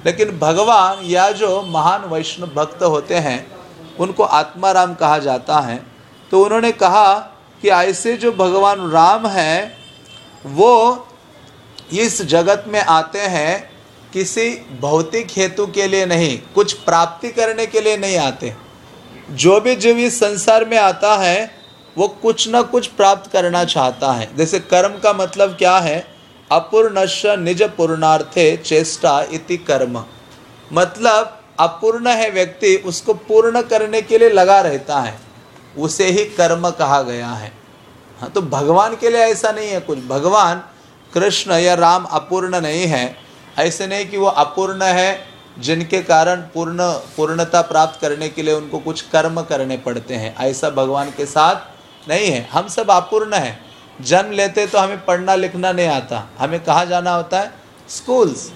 लेकिन भगवान या जो महान वैष्णव भक्त होते हैं उनको आत्मा राम कहा जाता है तो उन्होंने कहा कि ऐसे जो भगवान राम हैं, वो इस जगत में आते हैं किसी भौतिक हेतु के लिए नहीं, कुछ प्राप्ति करने के लिए नहीं आते। जो भी जीव इस संसार में आता है, वो कुछ ना कुछ प्राप्त करना चाहता है। जैसे कर्म का मतलब क्या है? अपूर्णश निज पूर्णार्थे चेष्टा इति कर्म। मतलब अपूर्ण है व्यक्ति, उसको पूर्ण करने के लिए लगा रहता है। उसे ही कर्म कहा गया है। हाँ तो भगवान के लिए ऐसा नहीं है कुछ। भगवान, कृष्ण या राम अपूर्ण नहीं है। ऐसे नहीं कि वो अपूर्ण है, जिनके कारण पूर्ण, पूर्णता प्राप्त करने के लिए उनको कुछ कर्म करने पड़ते हैं। ऐसा भगवान के साथ नहीं है। हम सब अपूर्ण हैं। जन्म लेते तो हमें पढ़ना लिखना नहीं आता। हमें कहाँ जाना होता है? स्कूल्स।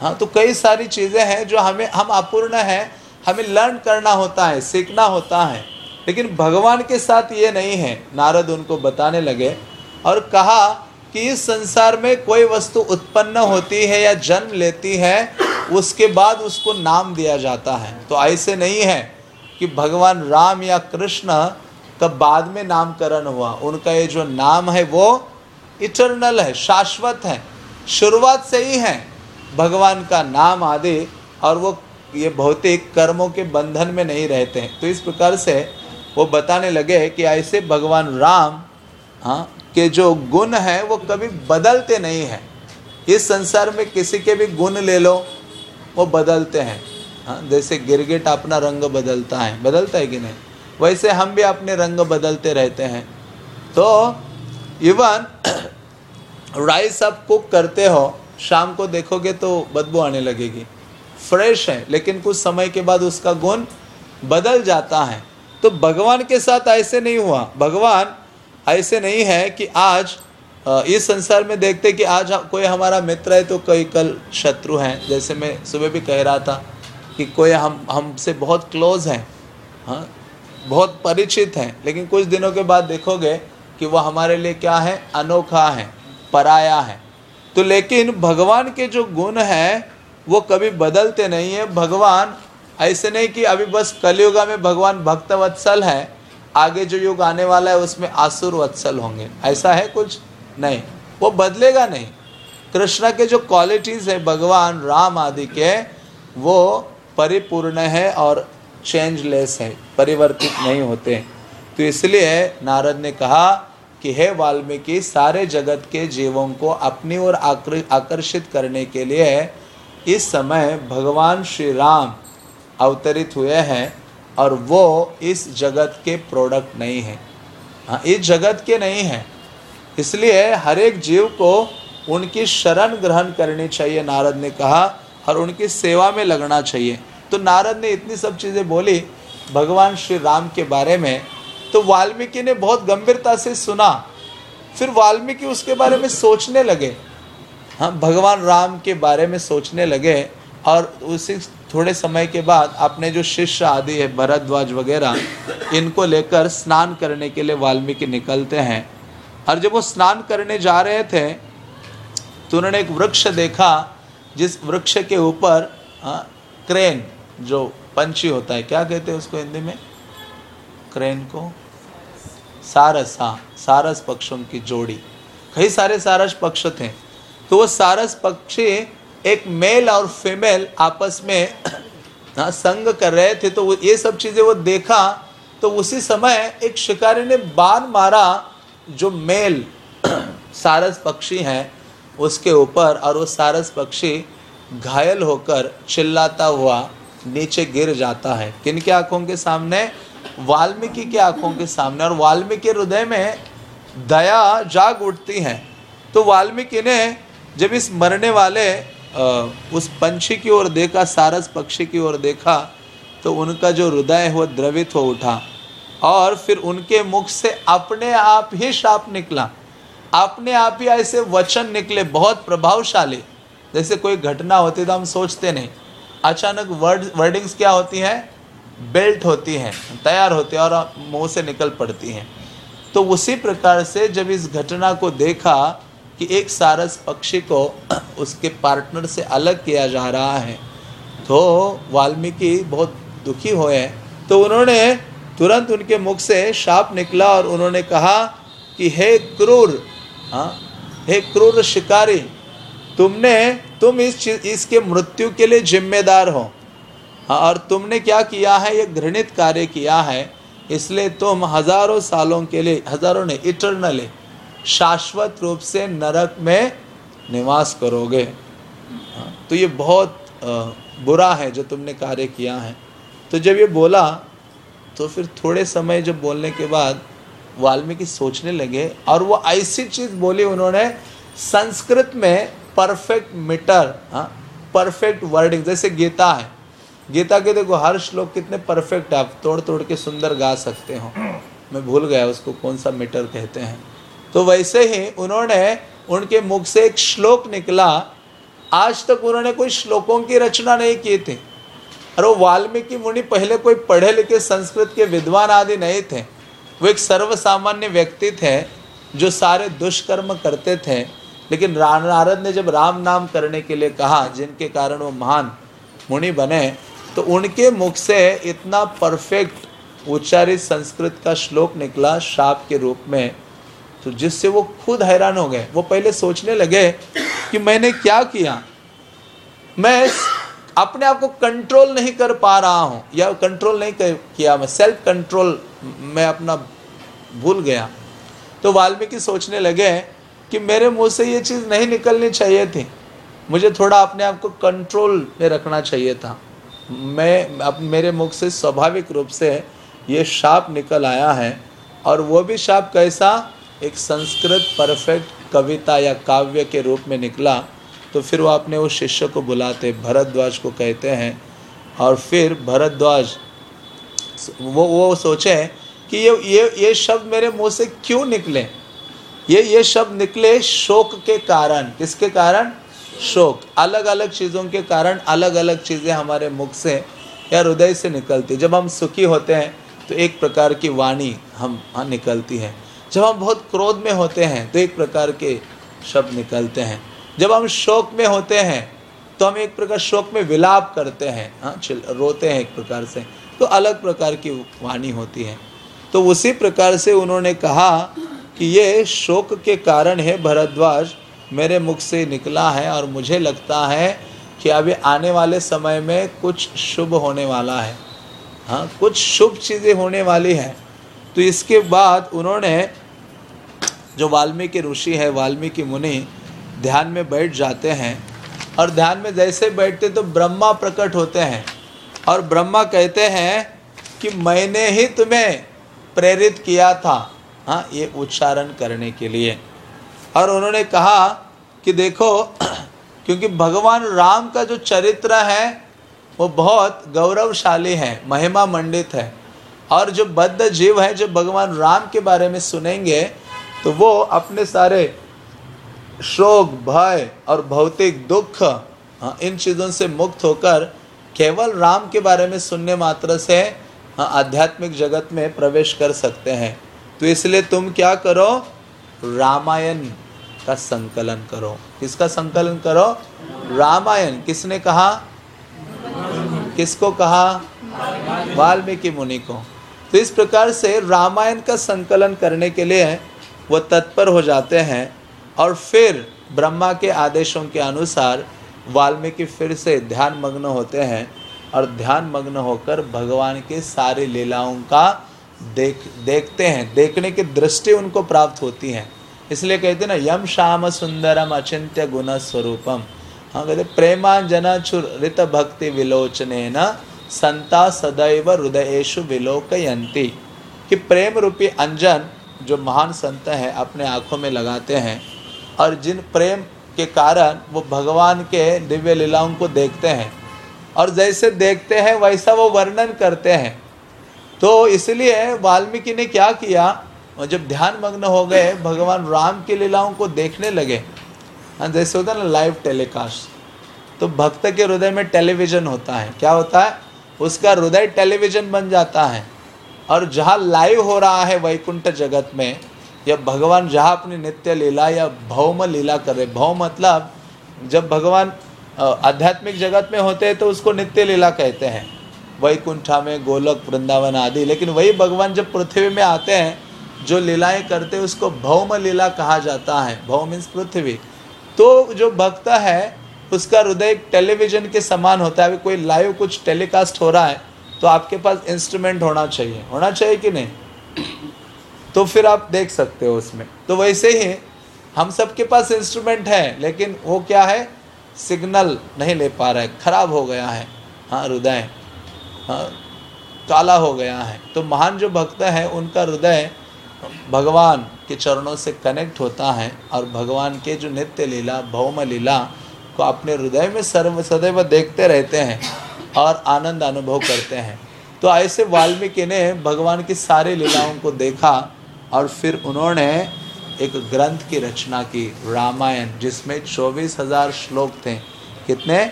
हाँ तो कई सारी चीज़ें हैं जो हमें, हम अपूर्ण हैं, हमें लर्न करना होता है, सीखना होता है। लेकिन भगवान के साथ ये नहीं है। नारद उनको बताने लगे और कहा कि इस संसार में कोई वस्तु उत्पन्न होती है या जन्म लेती है, उसके बाद उसको नाम दिया जाता है। तो ऐसे नहीं है कि भगवान राम या कृष्ण का बाद में नामकरण हुआ। उनका ये जो नाम है वो इटरनल है, शाश्वत है, शुरुआत से ही है। भगवान का नाम आदि और वो ये भौतिक कर्मों के बंधन में नहीं रहते हैं। तो इस प्रकार से वो बताने लगे कि ऐसे भगवान राम हाँ के जो गुण हैं, वो कभी बदलते नहीं हैं। इस संसार में किसी के भी गुण ले लो, वो बदलते हैं। हाँ जैसे गिरगिट अपना रंग बदलता है। बदलता है कि नहीं? वैसे हम भी अपने रंग बदलते रहते हैं। तो इवन राइस आप कुक करते हो शाम को देखोगे तो बदबू आने लगेगी। फ्रेश है, लेकिन कुछ समय के बाद उसका गुण बदल जाता है। तो भगवान के साथ ऐसे नहीं हुआ। भगवान ऐसे नहीं है कि आज इस संसार में देखते कि आज कोई हमारा मित्र है तो कोई कल शत्रु हैं। जैसे मैं सुबह भी कह रहा था कि कोई हम, हमसे बहुत क्लोज हैं हाँ बहुत परिचित हैं। लेकिन कुछ दिनों के बाद देखोगे कि वह हमारे लिए क्या है? अनोखा है, पराया है। तो लेकिन भगवान के जो गुण हैं, वो कभी बदलते नहीं है। भगवान, ऐसे नहीं कि अभी बस कलयुगा में भगवान भक्त वत्सल है, आगे जो युग आने वाला है, उसमें आसुर वत्सल होंगे। ऐसा है कुछ? नहीं। वो बदलेगा नहीं। कृष्णा के जो क्वालिटीज़ है, भगवान, राम आदि के, वो परिपूर्ण है और चेंजलेस है, परिवर्तित नहीं होते। तो इसलिए नारद ने कहा कि हे वाल्मीकि, सारे जगत के जीवों को अपनी ओर आकर्षित करने के लिए इस समय भगवान श्री राम अवतरित हुए हैं और वो इस जगत के प्रोडक्ट नहीं हैं। हाँ इस जगत के नहीं हैं। इसलिए हर एक जीव को उनकी शरण ग्रहण करनी चाहिए, नारद ने कहा, और उनकी सेवा में लगना चाहिए। तो नारद ने इतनी सब चीज़ें बोली, भगवान श्री राम के बारे में तो वाल्मीकि ने बहुत गंभीरता से सुना। फिर वाल्मीकि उसके बारे में सोचने लगे। हाँ भगवान राम के बारे में सोचने लगे और उसी थोड़े समय के बाद अपने जो शिष्य आदि है, भरद्वाज वगैरह, इनको लेकर स्नान करने के लिए वाल्मीकि निकलते हैं। और जब वो स्नान करने जा रहे थे तो उन्होंने एक वृक्ष देखा, जिस वृक्ष के ऊपर क्रेन, जो पंछी होता है, क्या कहते हैं उसको हिंदी में? क्रेन को, सारस हाँ सारस पक्षों की जोड़ी। कई सारे सारस पक्ष थे। तो वो सारस पक्षी एक मेल और फीमेल आपस में हाँ संग कर रहे थे। तो वो, ये सब चीज़ें वो देखा तो उसी समय एक शिकारी ने बाण मारा, जो मेल सारस पक्षी हैं, उसके ऊपर, और वो सारस पक्षी घायल होकर चिल्लाता हुआ नीचे गिर जाता है। किन के आँखों के सामने? वाल्मीकि के आँखों के सामने। और वाल्मीकि हृदय में दया, जाग उठती है। तो वाल्मीकि ने जब इस मरने वाले उस पंछी की ओर देखा, सारस पक्षी की ओर देखा तो उनका जो हृदय वो द्रवित हो उठा। और फिर उनके मुख से अपने आप ही शाप निकला। अपने आप ही ऐसे वचन निकले, बहुत प्रभावशाली। जैसे कोई घटना होती तो हम सोचते नहीं। अचानक वर्ड, वर्डिंग्स क्या होती हैं? बेल्ट होती हैं, तैयार होती हैं और मुँह से निकल पड़ती हैं। तो उसी प्रकार से जब इस घटना को देखा कि एक सारस पक्षी को उसके पार्टनर से अलग किया जा रहा है तो वाल्मीकि बहुत दुखी हुए। तो उन्होंने तुरंत उनके मुख से शाप निकला और उन्होंने कहा कि, हे क्रूर हाँ हे क्रूर शिकारी तुमने तुम इस इसके मृत्यु के लिए जिम्मेदार हो। हाँ और तुमने क्या किया है? ये घृणित कार्य किया है। इसलिए तुम हज़ारों सालों के लिए हज़ारों ने इटरनली शाश्वत रूप से नरक में निवास करोगे। हाँ, तो ये बहुत बुरा है जो तुमने कार्य किया है। तो जब ये बोला तो फिर थोड़े समय जब बोलने के बाद वाल्मीकि सोचने लगे और वो ऐसी चीज़ बोली उन्होंने संस्कृत में परफेक्ट मीटर हाँ परफेक्ट वर्डिंग, जैसे गीता है। गीता के देखो, हर श्लोक कितने परफेक्ट आप तोड़ तोड़ के सुंदर गा सकते हो। मैं भूल गया उसको कौन सा मीटर कहते हैं। तो वैसे ही उन्होंने, उनके मुख से एक श्लोक निकला। आज तक उन्होंने कोई श्लोकों की रचना नहीं की थी। और वो वाल्मीकि मुनि पहले कोई पढ़े लिखे संस्कृत के विद्वान आदि नहीं थे। वो एक सर्वसामान्य व्यक्ति थे, जो सारे दुष्कर्म करते थे। लेकिन नारद ने जब राम नाम करने के लिए कहा, जिनके कारण वो महान मुनि बने तो उनके मुख से इतना परफेक्ट उच्चारित संस्कृत का श्लोक निकला शाप के रूप में। तो जिससे वो खुद हैरान हो गए। वो पहले सोचने लगे कि मैंने क्या किया? मैं अपने आप को कंट्रोल नहीं कर पा रहा हूँ, या कंट्रोल नहीं कर, किया मैं सेल्फ कंट्रोल मैं अपना भूल गया। तो वाल्मीकि सोचने लगे कि मेरे मुँह से ये चीज़ नहीं निकलनी चाहिए थी। मुझे थोड़ा अपने आप को कंट्रोल में रखना चाहिए था। मैं, अब मेरे मुख से स्वाभाविक रूप से ये शाप निकल आया है और वो भी शाप कैसा? एक संस्कृत परफेक्ट कविता या काव्य के रूप में निकला तो फिर वो अपने उस शिष्य को बुलाते, भरद्वाज को कहते हैं। और फिर भरद्वाज, वो वो सोचे कि ये ये ये शब्द मेरे मुँह से क्यों निकले? ये ये शब्द निकले शोक के कारण। किसके कारण? शोक। अलग अलग चीज़ों के कारण अलग अलग चीज़ें हमारे मुख से या हृदय से निकलती। जब हम सुखी होते हैं तो एक प्रकार की वाणी हम हाँ निकलती है। जब हम बहुत क्रोध में होते हैं तो एक प्रकार के शब्द निकलते हैं। जब हम शोक में होते हैं तो हम एक प्रकार शोक में विलाप करते हैं। हाँ रोते हैं एक प्रकार से। तो अलग प्रकार की वाणी होती है। तो उसी प्रकार से उन्होंने कहा कि ये शोक के कारण है भरद्वाज, मेरे मुख से निकला है और मुझे लगता है कि अभी आने वाले समय में कुछ शुभ होने वाला है। हाँ कुछ शुभ चीज़ें होने वाली हैं। तो इसके बाद उन्होंने, जो वाल्मीकि ऋषि है, वाल्मीकि मुनि, ध्यान में बैठ जाते हैं और ध्यान में जैसे बैठते तो ब्रह्मा प्रकट होते हैं और ब्रह्मा कहते हैं कि मैंने ही तुम्हें प्रेरित किया था। हाँ ये उच्चारण करने के लिए। और उन्होंने कहा कि देखो क्योंकि भगवान राम का जो चरित्र है वो बहुत गौरवशाली है महिमा मंडित है। और जो बद्ध जीव है जो भगवान राम के बारे में सुनेंगे तो वो अपने सारे शोक भय और भौतिक दुख हाँ, इन चीज़ों से मुक्त होकर केवल राम के बारे में सुनने मात्र से हाँ, आध्यात्मिक जगत में प्रवेश कर सकते हैं। तो इसलिए तुम क्या करो? रामायण का संकलन करो। किसका संकलन करो? रामायण। किसने कहा? किसको कहा? वाल्मीकि मुनि को। तो इस प्रकार से रामायण का संकलन करने के लिए वह तत्पर हो जाते हैं और फिर ब्रह्मा के आदेशों के अनुसार वाल्मीकि फिर से ध्यान मग्न होते हैं और ध्यान मग्न होकर भगवान के सारी लीलाओं का देख, देखते हैं, देखने की दृष्टि उनको प्राप्त होती है। इसलिए कहते हैं ना, यम श्याम सुंदरम अचिंत्य गुण स्वरूपम। हाँ कहते प्रेमांजना चुरित भक्ति विलोचने न संता सदैव हृदयेशु विलोकयंती कि प्रेम रूपी अंजन जो महान संत है, अपने आँखों में लगाते हैं, और जिन प्रेम के कारण वो भगवान के दिव्य लीलाओं को देखते हैं, और जैसे देखते हैं, वैसा वो वर्णन करते हैं। तो इसलिए वाल्मीकि ने क्या किया? जब ध्यान मग्न हो गए, भगवान राम की लीलाओं को देखने लगे। जैसे होता है ना लाइव टेलीकास्ट तो भक्त के हृदय में टेलीविज़न होता है। क्या होता है? उसका हृदय टेलीविज़न बन जाता है। और जहाँ लाइव हो रहा है वैकुंठ जगत में, या भगवान जहाँ अपनी नित्य लीला या भौम लीला कर भौम मतलब जब भगवान आध्यात्मिक जगत में होते हैं तो उसको नित्य लीला कहते हैं। वैकुंठा में, गोलक, वृंदावन आदि। लेकिन वही भगवान जब पृथ्वी में आते हैं, जो लीलाएँ करते हैं, उसको भौम लीला कहा जाता है। भौम मीन्स पृथ्वी। तो जो भक्त है, उसका हृदय टेलीविज़न के समान होता है। अभी कोई लाइव कुछ टेलीकास्ट हो रहा है तो आपके पास इंस्ट्रूमेंट होना चाहिए। होना चाहिए कि नहीं? तो फिर आप देख सकते हो उसमें। तो वैसे ही हम सबके पास इंस्ट्रूमेंट है, लेकिन वो क्या है? सिग्नल नहीं ले पा रहा है। खराब हो गया है। हाँ हृदय। काला हो गया है। तो महान जो भक्त है, उनका हृदय भगवान के चरणों से कनेक्ट होता है और भगवान के जो नित्य लीला, भौम लीला को अपने हृदय में सर्व, सदैव देखते रहते हैं और आनंद अनुभव करते हैं। तो ऐसे वाल्मीकि ने भगवान की सारी लीलाओं को देखा और फिर उन्होंने एक ग्रंथ की रचना की, रामायण, जिसमें चौबीस हज़ार श्लोक थे। कितने?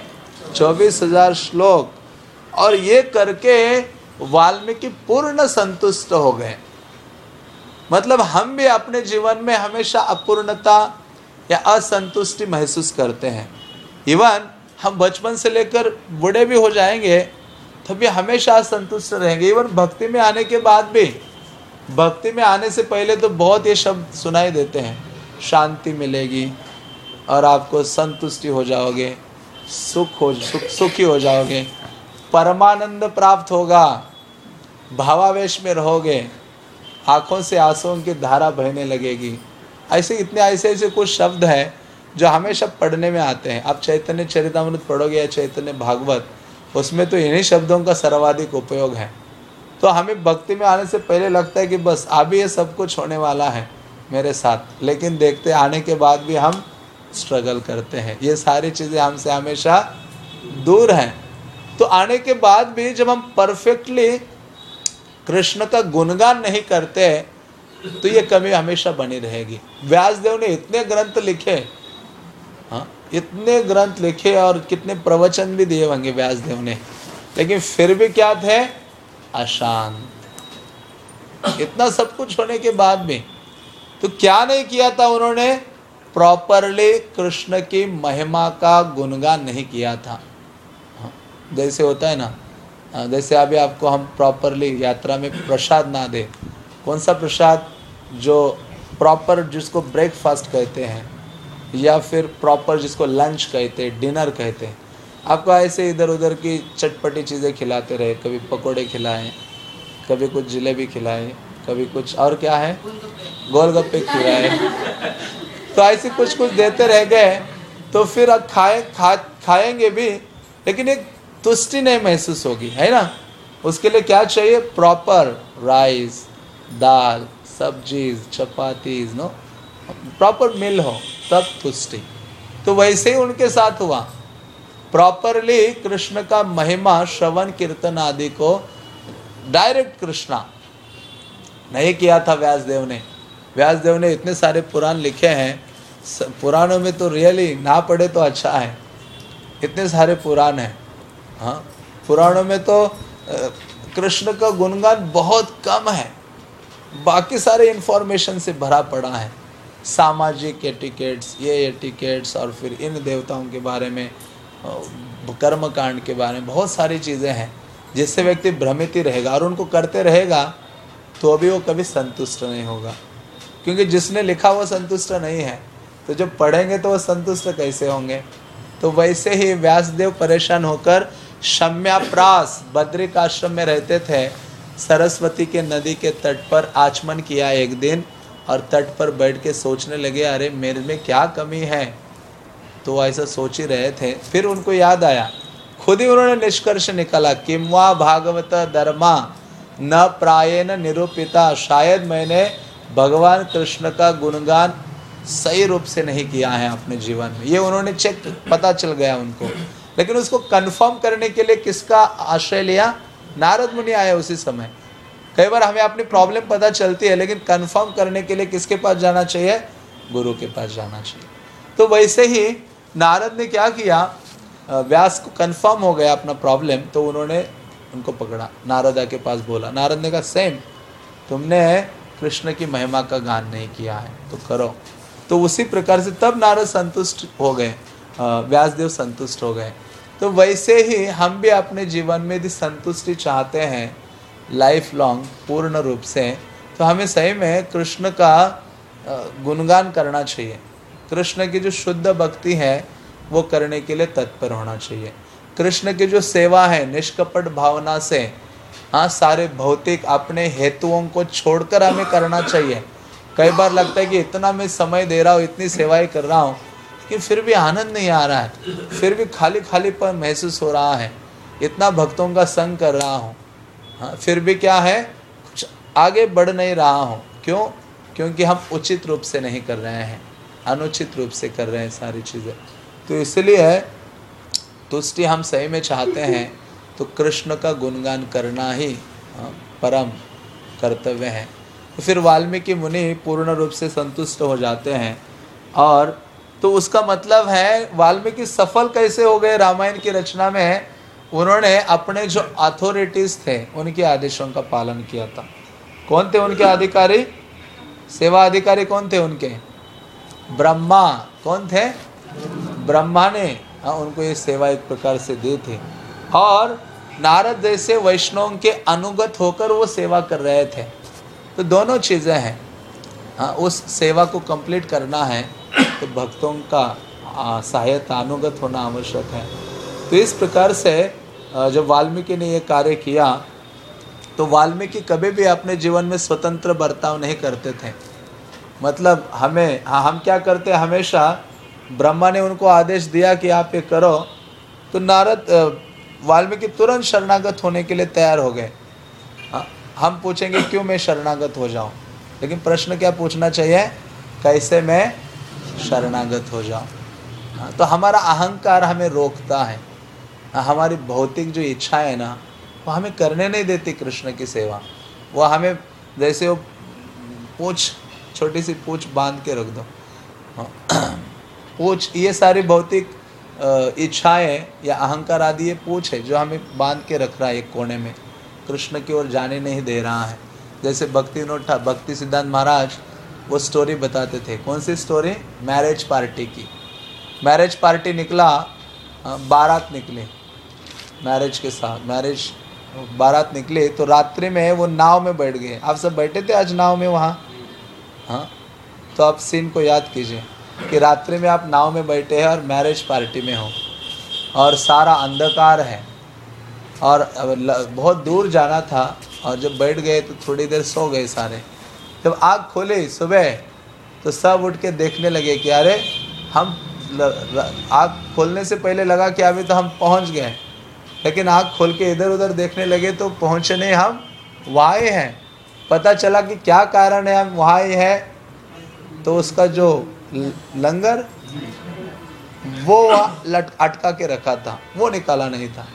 चौबीस हज़ार श्लोक। और ये करके वाल्मीकि पूर्ण संतुष्ट हो गए। मतलब हम भी अपने जीवन में हमेशा अपूर्णता या असंतुष्टि महसूस करते हैं। इवन हम बचपन से लेकर बूढ़े भी हो जाएँगे तो भी हमेशा असंतुष्ट रहेंगे। इवन भक्ति में आने के बाद भी, भक्ति में आने से पहले तो बहुत ये शब्द सुनाई देते हैं। शांति मिलेगी और आपको संतुष्टि हो जाओगे, सुख हो, सुख, सुखी हो जाओगे। परमानंद प्राप्त होगा। भावावेश में रहोगे। आँखों से आंसुओं की धारा बहने लगेगी। ऐसे इतने, ऐसे ऐसे कुछ शब्द हैं जो हमेशा पढ़ने में आते हैं। आप चैतन्य चरितमृत पढ़ोगे या चैतन्य भागवत, उसमें तो इन्हीं शब्दों का सर्वाधिक उपयोग है। तो हमें भक्ति में आने से पहले लगता है कि बस अभी ये सब कुछ होने वाला है मेरे साथ। लेकिन देखते, आने के बाद भी हम स्ट्रगल करते हैं। ये सारी चीज़ें हमसे हमेशा दूर हैं। तो आने के बाद भी जब हम परफेक्टली कृष्ण का गुणगान नहीं करते तो ये कमी हमेशा बनी रहेगी। व्यासदेव ने इतने ग्रंथ लिखे हाँ इतने ग्रंथ लिखे और कितने प्रवचन भी दिए होंगे व्यासदेव ने। लेकिन फिर भी क्या थे? अशांत। इतना सब कुछ होने के बाद भी तो क्या नहीं किया था उन्होंने? प्रॉपरली कृष्ण की महिमा का गुणगान नहीं किया था। जैसे होता है ना जैसे अभी आपको हम प्रॉपरली यात्रा में प्रसाद ना दे, कौन सा प्रसाद जो प्रॉपर जिसको ब्रेकफास्ट कहते हैं, या फिर प्रॉपर जिसको लंच कहते हैं डिनर कहते हैं, आपको ऐसे इधर उधर की चटपटी चीज़ें खिलाते रहे, कभी पकोड़े खिलाएँ, कभी कुछ जलेबी खिलाएँ, कभी कुछ, और क्या है? गोलगप्पे खिलाए। तो ऐसे कुछ कुछ देते रह गए तो फिर अब खाए, खा, खाएँगे भी, लेकिन एक तुष्टि नहीं महसूस होगी, है ना? उसके लिए क्या चाहिए? प्रॉपर राइस दाल, सब्जीज, चपातीज नो प्रॉपर मिल हो, तब तुष्टि। तो वैसे ही उनके साथ हुआ। प्रॉपरली कृष्ण का महिमा, श्रवण, कीर्तन आदि को डायरेक्ट कृष्णा। नहीं किया था व्यासदेव ने। व्यासदेव ने इतने सारे पुराण लिखे हैं। पुराणों में तो रियली ना पढ़े तो अच्छा है। इतने सारे पुराण हैं। हाँ पुराणों में तो कृष्ण का गुणगान बहुत कम है। बाकी सारे इन्फॉर्मेशन से भरा पड़ा है। सामाजिक एटिकेट्स ये एटिकेट्स और फिर इन देवताओं के बारे में कर्म कांड के बारे में बहुत सारी चीज़ें हैं, जिससे व्यक्ति भ्रमित ही रहेगा और उनको करते रहेगा तो अभी वो कभी संतुष्ट नहीं होगा। क्योंकि जिसने लिखा वो संतुष्ट नहीं है। तो जब पढ़ेंगे तो वो संतुष्ट कैसे होंगे? तो वैसे ही व्यासदेव परेशान होकर शम्याप्रास, बद्रिक आश्रम में रहते थे, सरस्वती के नदी के तट पर आचमन किया एक दिन और तट पर बैठ के सोचने लगे, अरे, मेरे में क्या कमी है? तो ऐसा सोच ही रहे थे। फिर उनको याद आया। खुद ही उन्होंने निष्कर्ष निकाला किमवा भागवत धर्मा, न प्रायण निरूपिता। शायद मैंने भगवान कृष्ण का गुणगान सही रूप से नहीं किया है अपने जीवन में। ये उन्होंने चेक पता चल गया उनको। लेकिन उसको कन्फर्म करने के लिए किसका आश्रय लिया? नारद मुनि आए उसी समय। कई बार हमें अपनी प्रॉब्लम पता चलती है, लेकिन कन्फर्म करने के लिए किसके पास जाना चाहिए? गुरु के पास जाना चाहिए। तो वैसे ही नारद ने क्या किया? व्यास को कन्फर्म हो गया अपना प्रॉब्लम तो उन्होंने उनको पकड़ा। नारदा के पास बोला। नारद ने कहा सेम तुमने कृष्ण की महिमा का गान नहीं किया है तो करो। तो उसी प्रकार से तब नारद संतुष्ट हो गए। व्यासदेव संतुष्ट हो गए। तो वैसे ही हम भी अपने जीवन में यदि संतुष्टि चाहते हैं लाइफ लॉन्ग पूर्ण रूप से तो हमें सही में कृष्ण का गुणगान करना चाहिए। कृष्ण की जो शुद्ध भक्ति है, वो करने के लिए तत्पर होना चाहिए। कृष्ण की जो सेवा है, निष्कपट भावना से हाँ सारे भौतिक अपने हेतुओं को छोड़कर हमें करना चाहिए। कई बार लगता है कि इतना मैं समय दे रहा हूँ, इतनी सेवाएँ कर रहा हूँ कि फिर भी आनंद नहीं आ रहा है। फिर भी खाली खाली पर महसूस हो रहा है। इतना भक्तों का संग कर रहा हूँ। हाँ फिर भी क्या है? कुछ आगे बढ़ नहीं रहा हूँ। क्यों? क्योंकि हम उचित रूप से नहीं कर रहे हैं। अनुचित रूप से कर रहे हैं सारी चीज़ें। तो इसलिए तुष्टि हम सही में चाहते हैं तो कृष्ण का गुणगान करना हाँ, परम कर्तव्य है। तो फिर वाल्मीकि मुनि पूर्ण रूप से संतुष्ट हो जाते हैं और तो उसका मतलब है, वाल्मीकि सफल कैसे हो गए रामायण की रचना में? उन्होंने अपने जो अथॉरिटीज थे, उनके आदेशों का पालन किया था। कौन थे उनके अधिकारी? सेवा अधिकारी कौन थे उनके? ब्रह्मा। कौन थे? ब्रह्मा ने हाँ उनको ये सेवा एक प्रकार से दी थी। और नारद जैसे वैष्णव के अनुगत होकर वो सेवा कर रहे थे। तो दोनों चीज़ें हैं। हाँ उस सेवा को कंप्लीट करना है। तो भक्तों का सहायता अनुगत होना आवश्यक है। तो इस प्रकार से जब वाल्मीकि ने ये कार्य किया तो वाल्मीकि कभी भी अपने जीवन में स्वतंत्र बर्ताव नहीं करते थे। मतलब हमें हाँ हम क्या करते हैं, हमेशा ब्रह्मा ने उनको आदेश दिया कि आप ये करो तो नारद वाल्मीकि तुरंत शरणागत होने के लिए तैयार हो गए। हम पूछेंगे, क्यों मैं शरणागत हो जाऊँ? लेकिन प्रश्न क्या पूछना चाहिए? कैसे मैं शरणागत हो जाओ। हाँ, तो हमारा अहंकार हमें रोकता है। हाँ, हमारी भौतिक जो इच्छा है ना वो हमें करने नहीं देती कृष्ण की सेवा। वो हमें जैसे वो पूछ छोटी सी पूछ बाँध के रख दो। पूछ ये सारी भौतिक इच्छाएँ या अहंकार आदि ये पूछ है जो हमें बाँध के रख रहा है एक कोने में। कृष्ण की ओर जाने नहीं दे रहा है। जैसे भक्ति नोट भक्ति सिद्धांत महाराज वो स्टोरी बताते थे। कौन सी स्टोरी मैरिज पार्टी की। मैरिज पार्टी निकला बारात निकले। मैरिज के साथ मैरिज बारात निकले तो रात्रि में वो नाव में बैठ गए। आप सब बैठे थे आज नाव में वहाँ? हाँ? तो आप सीन को याद कीजिए कि रात्रि में आप नाव में बैठे हैं और मैरिज पार्टी में हो। और सारा अंधकार है। और बहुत दूर जाना था और जब बैठ गए तो थोड़ी देर सो गए सारे। जब आग खोली सुबह तो सब उठ के देखने लगे कि अरे, हम आग खोलने से पहले लगा कि अभी तो हम पहुँच गए लेकिन आग खोल के इधर उधर देखने लगे तो पहुँचे नहीं हम, वहाँ हैं पता चला कि क्या कारण है हम वहाँ है तो उसका जो लंगर, वो लट, अटका के रखा था, वो निकाला नहीं था।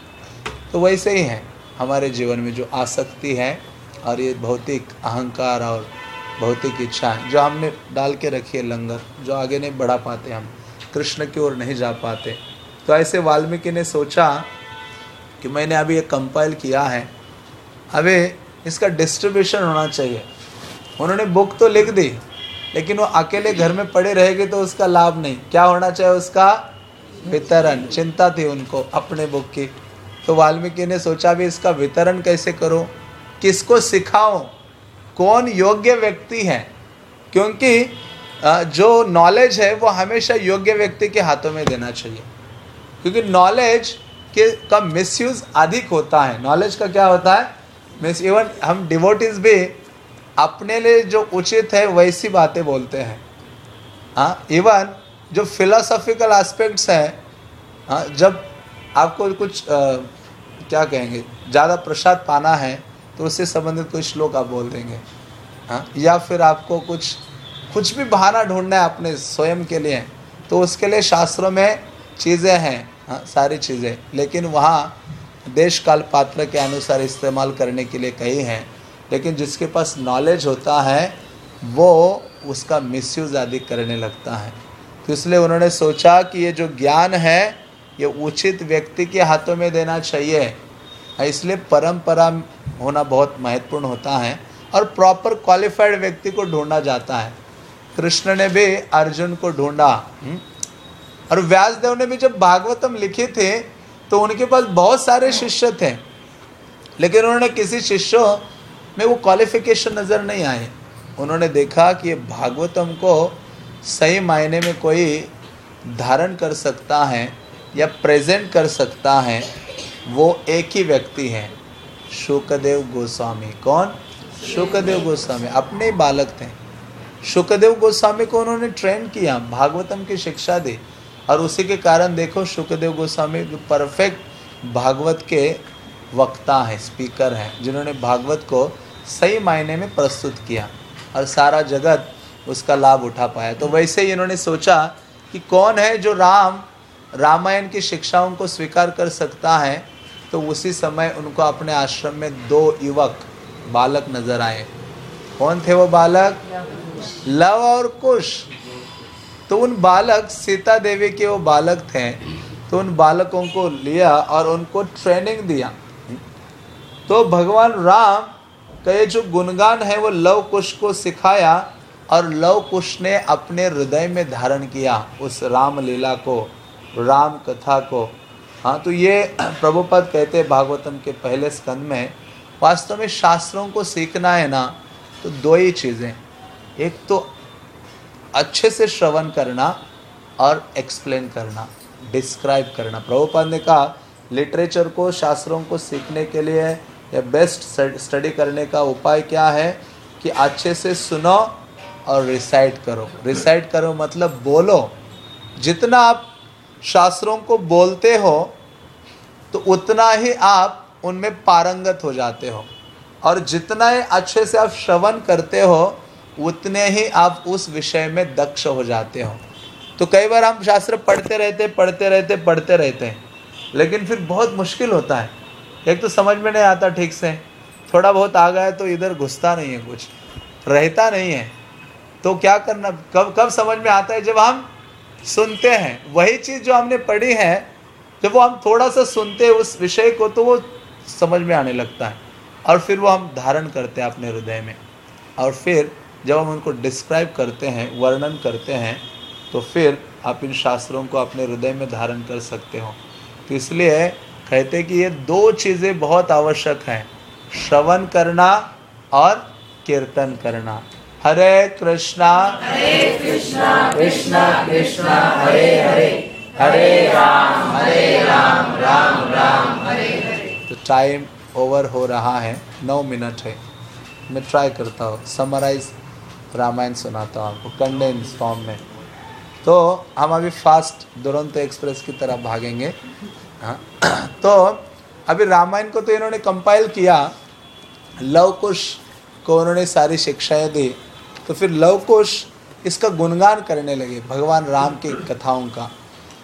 तो वैसे ही है, हमारे जीवन में जो आसक्ति है, और ये भौतिक अहंकार और भौतिक इच्छा जो हमने डाल के रखी है लंगर, जो आगे नहीं बढ़ा पाते हम, कृष्ण की ओर नहीं जा पाते। तो ऐसे वाल्मीकि ने सोचा कि मैंने अभी ये कंपाइल किया है। अभी इसका डिस्ट्रीब्यूशन होना चाहिए। उन्होंने बुक तो लिख दी, लेकिन वो अकेले घर में पड़े रहेगी तो उसका लाभ नहीं। क्या होना चाहिए उसका? वितरण। चिंता थी उनको अपने बुक की। तो वाल्मीकि ने सोचा भी इसका वितरण कैसे करो? किसको सिखाओ कौन योग्य व्यक्ति है? क्योंकि जो नॉलेज है वो हमेशा योग्य व्यक्ति के हाथों में देना चाहिए। क्योंकि नॉलेज के का मिसयूज अधिक होता है। नॉलेज का क्या होता है? मिस इवन हम डिवोटिस भी अपने लिए जो उचित है वैसी बातें बोलते हैं। हाँ इवन जो फिलोसॉफिकल एस्पेक्ट्स हैं हाँ जब आपको कुछ आ, क्या कहेंगे ज़्यादा प्रसाद पाना है तो उससे संबंधित कोई श्लोक आप बोल देंगे। हाँ? या फिर आपको कुछ कुछ भी बहाना ढूंढना है अपने स्वयं के लिए तो उसके लिए शास्त्रों में चीज़ें हैं। हाँ सारी चीज़ें। लेकिन वहाँ देश काल पात्र के अनुसार इस्तेमाल करने के लिए कही हैं। लेकिन जिसके पास नॉलेज होता है, वो उसका मिसयूज आदि करने लगता है। तो इसलिए उन्होंने सोचा कि ये जो ज्ञान है, ये उचित व्यक्ति के हाथों में देना चाहिए। इसलिए परंपरा होना बहुत महत्वपूर्ण होता है और प्रॉपर क्वालिफाइड व्यक्ति को ढूंढा जाता है। कृष्ण ने भी अर्जुन को ढूंढा। हम्म? और व्यासदेव ने भी जब भागवतम लिखे थे तो उनके पास बहुत सारे शिष्य थे। लेकिन उन्होंने किसी शिष्यों में वो क्वालिफिकेशन नज़र नहीं आए। उन्होंने देखा कि ये भागवतम को सही मायने में कोई धारण कर सकता है या प्रेजेंट कर सकता है, वो एक ही व्यक्ति है। शुकदेव गोस्वामी, कौन? शुकदेव गोस्वामी, अपने बालक थे। शुकदेव गोस्वामी को उन्होंने ट्रेन किया, भागवतम की शिक्षा दी। और उसी के कारण देखो, शुकदेव गोस्वामी परफेक्ट भागवत के वक्ता हैं स्पीकर हैं, जिन्होंने भागवत को सही मायने में प्रस्तुत किया और सारा जगत उसका लाभ उठा पाया। तो वैसे ही इन्होंने सोचा कि कौन है जो राम, रामायण की शिक्षाओं को स्वीकार कर सकता है तो उसी समय उनको अपने आश्रम में दो युवक, बालक नज़र आए। कौन थे वो बालक? लव और कुश। तो उन बालक, सीता देवी के वो बालक थे तो उन बालकों को लिया और उनको ट्रेनिंग दिया। तो भगवान राम का ये जो गुणगान है, वो लव कुश को सिखाया और लव कुश ने अपने हृदय में धारण किया उस राम लीला को, राम कथा को। हाँ तो ये प्रभुपद कहते हैं भागवतम के पहले स्कंद में, वास्तव में शास्त्रों को सीखना है ना तो दो ही चीज़ें। एक तो अच्छे से श्रवण करना और एक्सप्लेन करना डिस्क्राइब करना। प्रभुपाद ने कहा लिटरेचर को, शास्त्रों को सीखने के लिए या बेस्ट स्टडी करने का उपाय क्या है कि अच्छे से सुनो और रिसाइट करो। रिसाइट करो मतलब बोलो। जितना आप शास्त्रों को बोलते हो तो उतना ही आप उनमें पारंगत हो जाते हो। और जितना ही अच्छे से आप श्रवण करते हो, उतने ही आप उस विषय में दक्ष हो जाते हो। तो कई बार हम शास्त्र पढ़ते रहते पढ़ते रहते पढ़ते रहते हैं। लेकिन फिर बहुत मुश्किल होता है। एक तो समझ में नहीं आता ठीक से। थोड़ा बहुत आ गया तो इधर घुसता नहीं है कुछ, रहता नहीं है। तो क्या करना, कब कब समझ में आता है जब हम सुनते हैं। वही चीज़ जो हमने पढ़ी है, जब वो हम थोड़ा सा सुनते हैं उस विषय को तो वो समझ में आने लगता है। और फिर वो हम धारण करते हैं अपने हृदय में। और फिर जब हम उनको डिस्क्राइब करते हैं, वर्णन करते हैं तो फिर आप इन शास्त्रों को अपने हृदय में धारण कर सकते हो। तो इसलिए कहते कि ये दो चीज़ें बहुत आवश्यक हैं। श्रवण करना और कीर्तन करना। हरे कृष्णा। हरे कृष्णा कृष्णा कृष्णा हरे हरे। हरे राम हरे राम राम राम हरे हरे। तो टाइम ओवर हो रहा है नौ मिनट है। मैं ट्राई करता हूँ समराइज रामायण सुनाता हूँ आपको कंडेंस फॉर्म में। तो हम अभी फास्ट दुरंत एक्सप्रेस की तरफ़ भागेंगे। हाँ। तो अभी रामायण को तो इन्होंने कंपाइल किया। लव कुश को उन्होंने सारी शिक्षाएँ दी। तो फिर लव कुश इसका गुणगान करने लगे भगवान राम की कथाओं का।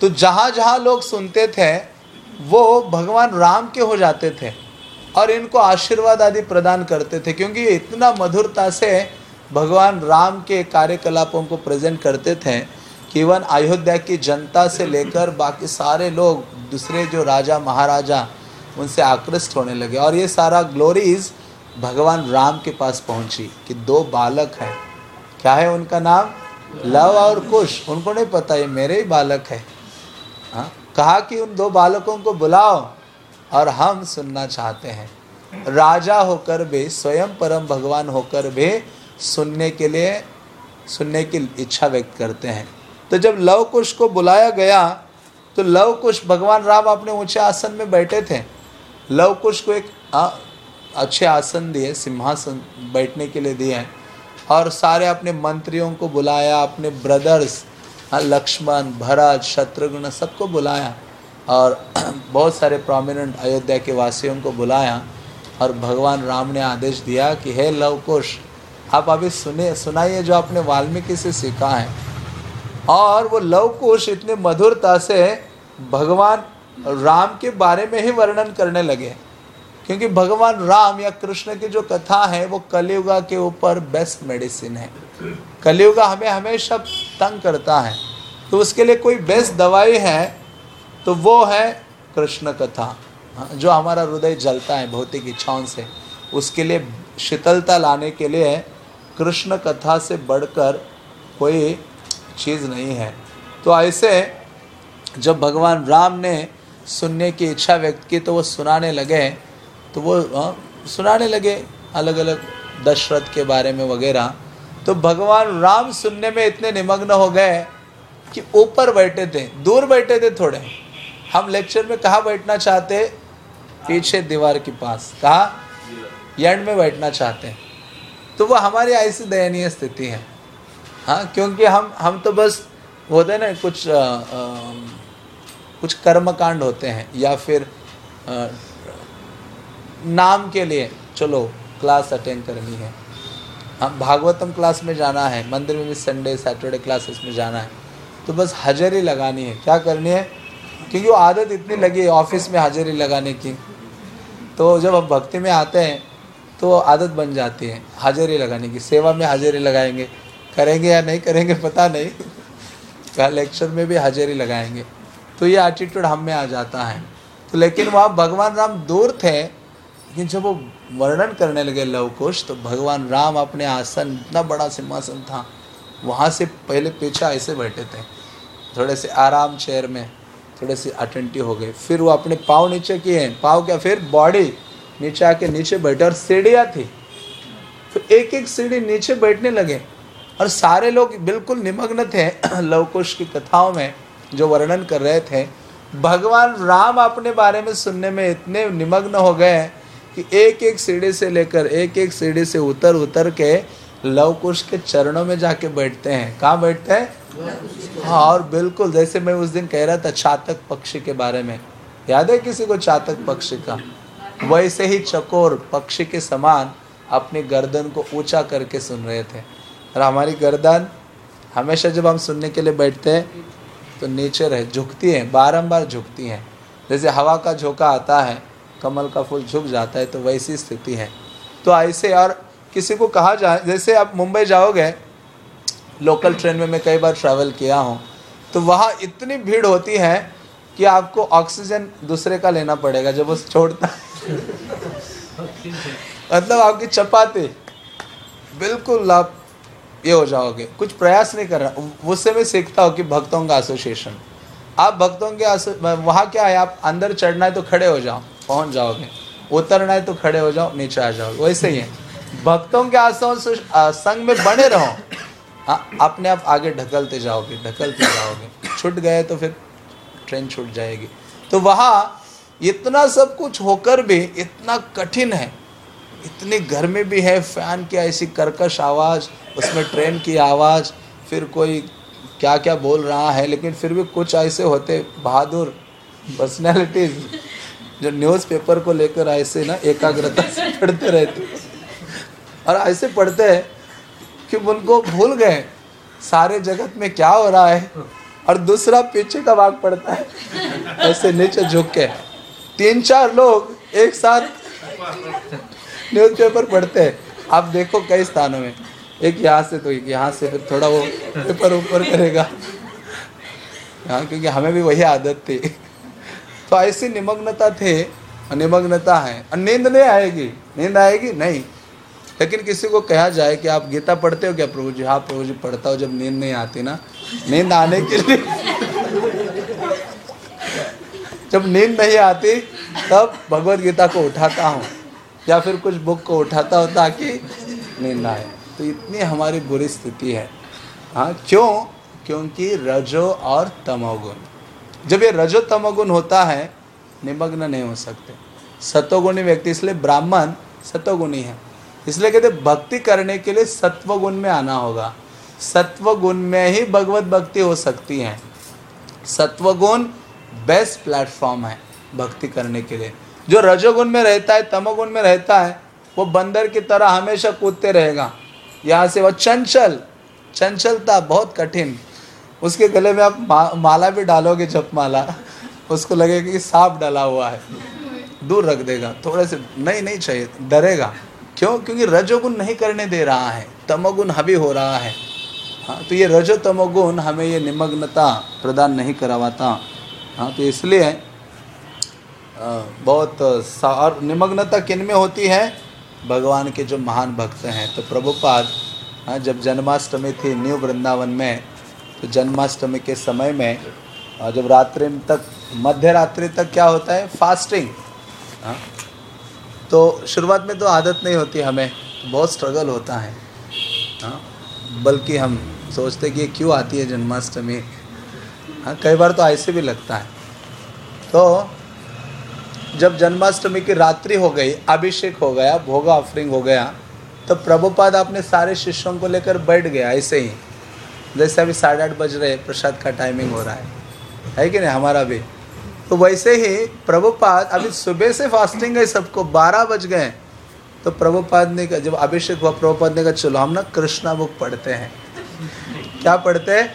तो जहाँ जहाँ लोग सुनते थे, वो भगवान राम के हो जाते थे और इनको आशीर्वाद आदि प्रदान करते थे, क्योंकि ये इतना मधुरता से भगवान राम के कार्यकलापों को प्रेजेंट करते थे कि इवन अयोध्या की जनता से लेकर बाकी सारे लोग, दूसरे जो राजा महाराजा, उनसे आकृष्ट होने लगे। और ये सारा ग्लोरीज भगवान राम के पास पहुँची कि दो बालक हैं। क्या है उनका नाम? लव और कुश। उनको नहीं पता ये मेरे ही बालक है। हाँ? कहा कि उन दो बालकों को बुलाओ और हम सुनना चाहते हैं। राजा होकर भी स्वयं परम भगवान होकर भी सुनने के लिए सुनने की इच्छा व्यक्त करते हैं। तो जब लव कुश को बुलाया गया तो लव कुश भगवान राम अपने ऊँचे आसन में बैठे थे। लव कुश को एक आ, अच्छे आसन दिए सिंहासन बैठने के लिए दिए और सारे अपने मंत्रियों को बुलाया, अपने ब्रदर्स लक्ष्मण, भरत, शत्रुघ्न, सबको बुलाया और बहुत सारे प्रोमिनेंट अयोध्या के वासियों को बुलाया और भगवान राम ने आदेश दिया कि, हे लवकुश, आप अभी सुने, सुनाइए जो आपने वाल्मीकि से सीखा है। और वो लवकुश इतने मधुरता से भगवान राम के बारे में ही वर्णन करने लगे। क्योंकि भगवान राम या कृष्ण की जो कथा है, वो कलयुगा के ऊपर बेस्ट मेडिसिन है। कलयुगा हमें हमेशा तंग करता है। तो उसके लिए कोई बेस्ट दवाई है तो वो है कृष्ण कथा। जो हमारा हृदय जलता है, भौतिक इच्छाओं से। उसके लिए शीतलता लाने के लिए कृष्ण कथा से बढ़कर कोई चीज़ नहीं है। तो ऐसे जब भगवान राम ने सुनने की इच्छा व्यक्त की तो वो सुनाने लगे तो वो हाँ, सुनाने लगे अलग अलग दशरथ के बारे में वगैरह। तो भगवान राम सुनने में इतने निमग्न हो गए कि ऊपर बैठे थे दूर बैठे थे थोड़े। हम लेक्चर में कहाँ बैठना चाहते? पीछे दीवार के पास। कहा? एंड में बैठना चाहते। हैं तो वो हमारी ऐसी दयनीय स्थिति है। हाँ क्योंकि हम हम तो बस होते ना कुछ आ, आ, कुछ कर्म कांड होते हैं या फिर नाम के लिए, चलो क्लास अटेंड करनी है। हम भागवतम क्लास में जाना है, मंदिर में भी संडे सैटरडे क्लासेस में जाना है। तो बस हाजिरी लगानी है। क्या करनी है? क्योंकि वो आदत इतनी लगी है ऑफ़िस में हाजिरी लगाने की। तो जब हम भक्ति में आते हैं तो आदत बन जाती है, हाजिरी लगाने की। सेवा में हाजिरी लगाएँगे। करेंगे या नहीं करेंगे, पता नहीं। क्या लेक्चर में भी हाजिरी लगाएँगे। तो ये एटीट्यूड हम में आ जाता है। तो लेकिन वहाँ भगवान राम दूर थे लेकिन जब वो वर्णन करने लगे लवकुश तो भगवान राम अपने आसन, इतना बड़ा सिंहासन था, वहाँ से पहले पीछे ऐसे बैठे थे। थोड़े से आराम चेयर में, थोड़े से अटेंटिव हो गए। फिर वो अपने पाँव नीचे किए। हैं पाँव क्या? फिर बॉडी नीचे आके नीचे बैठे और सीढ़ियाँ थी। तो एक एक सीढ़ी नीचे बैठने लगे। और सारे लोग बिल्कुल निमग्न थे लवकुश की कथाओं में, जो वर्णन कर रहे थे। भगवान राम अपने बारे में सुनने में इतने निमग्न हो गए कि एक एक सीढ़ी से लेकर, एक एक सीढ़ी से उतर उतर के लवकुश के चरणों में जाके बैठते हैं। कहाँ बैठते हैं? हाँ और बिल्कुल, जैसे मैं उस दिन कह रहा था चातक पक्षी के बारे में। याद है किसी को चातक पक्षी का? वैसे ही चकोर पक्षी के समान अपनी गर्दन को ऊँचा करके सुन रहे थे। और हमारी गर्दन, हमेशा जब हम सुनने के लिए बैठते हैं तो नीचे रह, झुकती है, बारंबार झुकती हैं। जैसे हवा का झोंका आता है कमल का फूल झुक जाता है तो वैसी स्थिति है। तो ऐसे और किसी को कहा जाए जैसे आप मुंबई जाओगे लोकल ट्रेन में मैं कई बार ट्रैवल किया हूँ तो वहाँ इतनी भीड़ होती है कि आपको ऑक्सीजन दूसरे का लेना पड़ेगा, जब वो छोड़ता मतलब आपकी चपाती, बिल्कुल आप ये हो जाओगे। कुछ प्रयास नहीं कर रहा, उससे मैं सीखता हूँ कि भक्तों का एसोसिएशन आप भक्तों के वहाँ क्या है, आप अंदर चढ़ना है तो खड़े हो जाओ। पहुँच जाओगे। उतरना है तो खड़े हो जाओ, नीचे आ जाओ वैसे ही है। भक्तों के आसन संग में बने रहो। अपने आप आगे ढकलते जाओगे ढकलते जाओगे। छूट गए तो फिर ट्रेन छूट जाएगी। तो वहाँ इतना सब कुछ होकर भी इतना कठिन है। इतनी गर्मी भी है, फ़ैन की ऐसी कर्कश आवाज़, उसमें ट्रेन की आवाज़, फिर कोई क्या क्या बोल रहा है, लेकिन फिर भी कुछ ऐसे होते बहादुर पर्सनैलिटीज जो न्यूज़पेपर को लेकर ऐसे ना एकाग्रता से पढ़ते रहते। और ऐसे पढ़ते हैं कि उनको भूल गए, सारे जगत में क्या हो रहा है, और दूसरा पीछे का भाग पड़ता है। ऐसे नीचे झुक के। तीन चार लोग एक साथ न्यूज़पेपर पढ़ते हैं। आप देखो कई स्थानों में। एक यहाँ से तो एक यहाँ से फिर थोड़ा वो पेपर ऊपर करेगा। हाँ क्योंकि हमें भी वही आदत थी। तो ऐसी निमग्नता थे, निमग्नता है। नींद नहीं आएगी। नींद आएगी? नहीं। लेकिन किसी को कहा जाए कि आप गीता पढ़ते हो क्या प्रभु जी? हाँ प्रभु जी पढ़ता हो, जब नींद नहीं आती ना। नींद आने के लिए जब नींद नहीं आती, तब भगवत गीता को उठाता हूँ। या फिर कुछ बुक को उठाता हूँ ताकि नींद आए। तो इतनी हमारी बुरी स्थिति है। हाँ क्यों? क्योंकि रजो और तमोगुण। जब ये रजो तमोगुण होता है, निमग्न नहीं हो सकते। सतोगुणी व्यक्ति, इसलिए ब्राह्मण सतोगुणी है। इसलिए कहते भक्ति करने के लिए सत्वगुण में आना होगा। सत्वगुण में ही भगवत भक्ति हो सकती है। सत्वगुण बेस्ट प्लेटफॉर्म है भक्ति करने के लिए। जो रजोगुण में रहता है, तमोगुण में रहता है, वो बंदर की तरह हमेशा कूदते रहेगा। यहाँ से वह चंचल, चंचलता बहुत कठिन। उसके गले में आप मा, माला भी डालोगे जप माला उसको लगेगा कि सांप डाला हुआ है। दूर रख देगा थोड़े से नहीं नहीं चाहिए डरेगा। क्यों? क्योंकि रजोगुण नहीं करने दे रहा है तमोगुण हभी हो रहा है। हाँ तो ये रजो तमोगुण हमें ये निमग्नता प्रदान नहीं करवाता। हाँ तो इसलिए बहुत और निमग्नता किन में होती है? भगवान के जो महान भक्त हैं। तो प्रभुपाद हाँ जब जन्माष्टमी थी न्यू वृंदावन में तो जन्माष्टमी के समय में जब रात्रि तक, मध्य रात्रि तक क्या होता है? फास्टिंग हाँ। तो शुरुआत में तो आदत नहीं होती हमें तो बहुत स्ट्रगल होता है। हाँ। बल्कि हम सोचते कि क्यों आती है जन्माष्टमी? हाँ कई बार तो ऐसे भी लगता है। तो जब जन्माष्टमी की रात्रि हो गई, अभिषेक हो गया, भोगा ऑफरिंग हो गया तो प्रभुपाद अपने सारे शिष्यों को लेकर बैठ गया ऐसे ही। जैसे अभी साढ़े आठ बज रहे प्रसाद का टाइमिंग हो रहा है। है कि नहीं? हमारा भी। तो वैसे ही प्रभुपाद, अभी सुबह से फास्टिंग है, सबको बारह बज गए तो प्रभुपाद ने कहा, जब अभिषेक हुआ, प्रभुपाद ने कहा, चलो, हम ना कृष्णा बुक पढ़ते हैं। क्या पढ़ते हैं?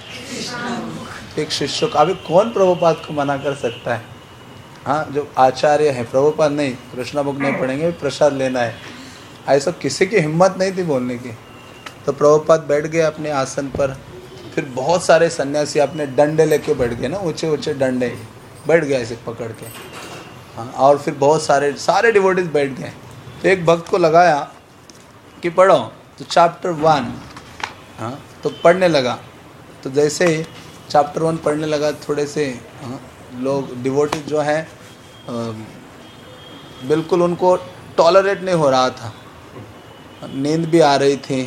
एक शिष्य को। अभी कौन प्रभुपाद को मना कर सकता है? हाँ जो आचार्य हैं, प्रभुपाद नहीं, कृष्णा बुक नहीं पढ़ेंगे, प्रसाद लेना है। ऐसा किसी की हिम्मत नहीं थी बोलने की। तो प्रभुपाद बैठ गए अपने आसन पर। फिर बहुत सारे सन्यासी अपने डंडे लेके बैठ गए ना, ऊँचे ऊँचे डंडे, बैठ गए ऐसे पकड़ के। हाँ और फिर बहुत सारे सारे डिवोटीज बैठ गए। तो एक भक्त को लगाया कि पढ़ो तो चैप्टर वन हाँ तो पढ़ने लगा। तो जैसे ही चैप्टर वन पढ़ने लगा, थोड़े से हाँ लोग डिवोटिस जो हैं बिल्कुल उनको टॉलरेट नहीं हो रहा था। नींद भी आ रही थी।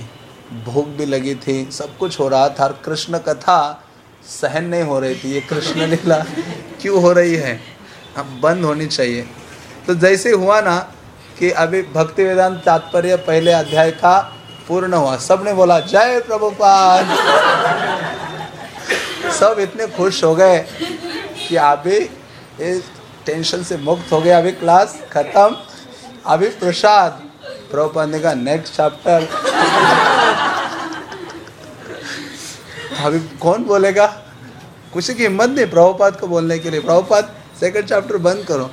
भूख भी लगी थी, सब कुछ हो रहा था और कृष्ण कथा सहन नहीं हो रही थी। ये कृष्ण लीला क्यों हो रही है? अब बंद होनी चाहिए। तो जैसे हुआ ना कि अभी भक्ति वेदांत तात्पर्य पहले अध्याय का पूर्ण हुआ। सबने बोला, जय प्रभुपाद। सब इतने खुश हो गए कि अभी इस टेंशन से मुक्त हो गया अभी क्लास खत्म। अभी प्रसाद। प्रभुपाद ने कहा नेक्स्ट चैप्टर अभी कौन बोलेगा? किसी की हिम्मत नहीं प्रभुपाद को बोलने के लिए। प्रभुपाद सेकंड चैप्टर बंद करो।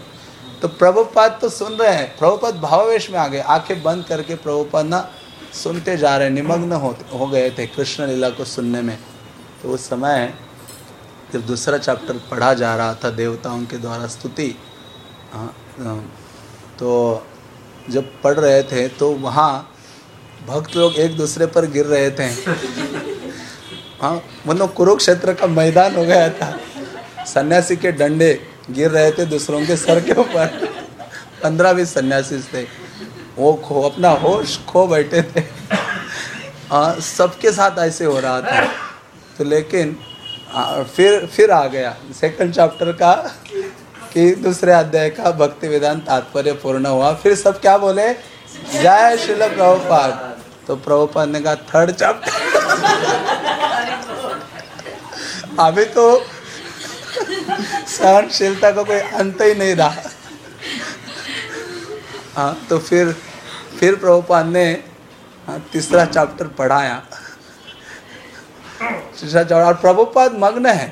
तो प्रभुपाद तो सुन रहे हैं। प्रभुपाद भावावेश में आ गए। आँखें बंद करके प्रभुपाद ना सुनते जा रहे निमग्न हो हो गए थे कृष्ण लीला को सुनने में। तो उस समय जब दूसरा चैप्टर पढ़ा जा रहा था देवताओं के द्वारा स्तुति हाँ, तो जब पढ़ रहे थे तो वहाँ भक्त लोग एक दूसरे पर गिर रहे थे। हाँ मतलब कुरुक्षेत्र का मैदान हो गया था। सन्यासी के डंडे गिर रहे थे दूसरों के सर के ऊपर। पंद्रह बीस सन्यासी थे। वो खो अपना होश खो बैठे थे। हाँ सबके साथ ऐसे हो रहा था। तो लेकिन आ, फिर फिर आ गया। सेकंड चैप्टर का कि दूसरे अध्याय का भक्ति विधान तात्पर्य पूर्ण हुआ। फिर सब क्या बोले? जय शिल प्रभुपाद। तो प्रभुपाद ने कहा थर्ड चैप्टर अभी तो सहनशीलता का को कोई अंत ही नहीं रहा। हाँ तो फिर फिर प्रभुपाद ने हाँ, तीसरा चैप्टर पढ़ाया। तीसरा चैप्टर और प्रभुपाद मग्न है।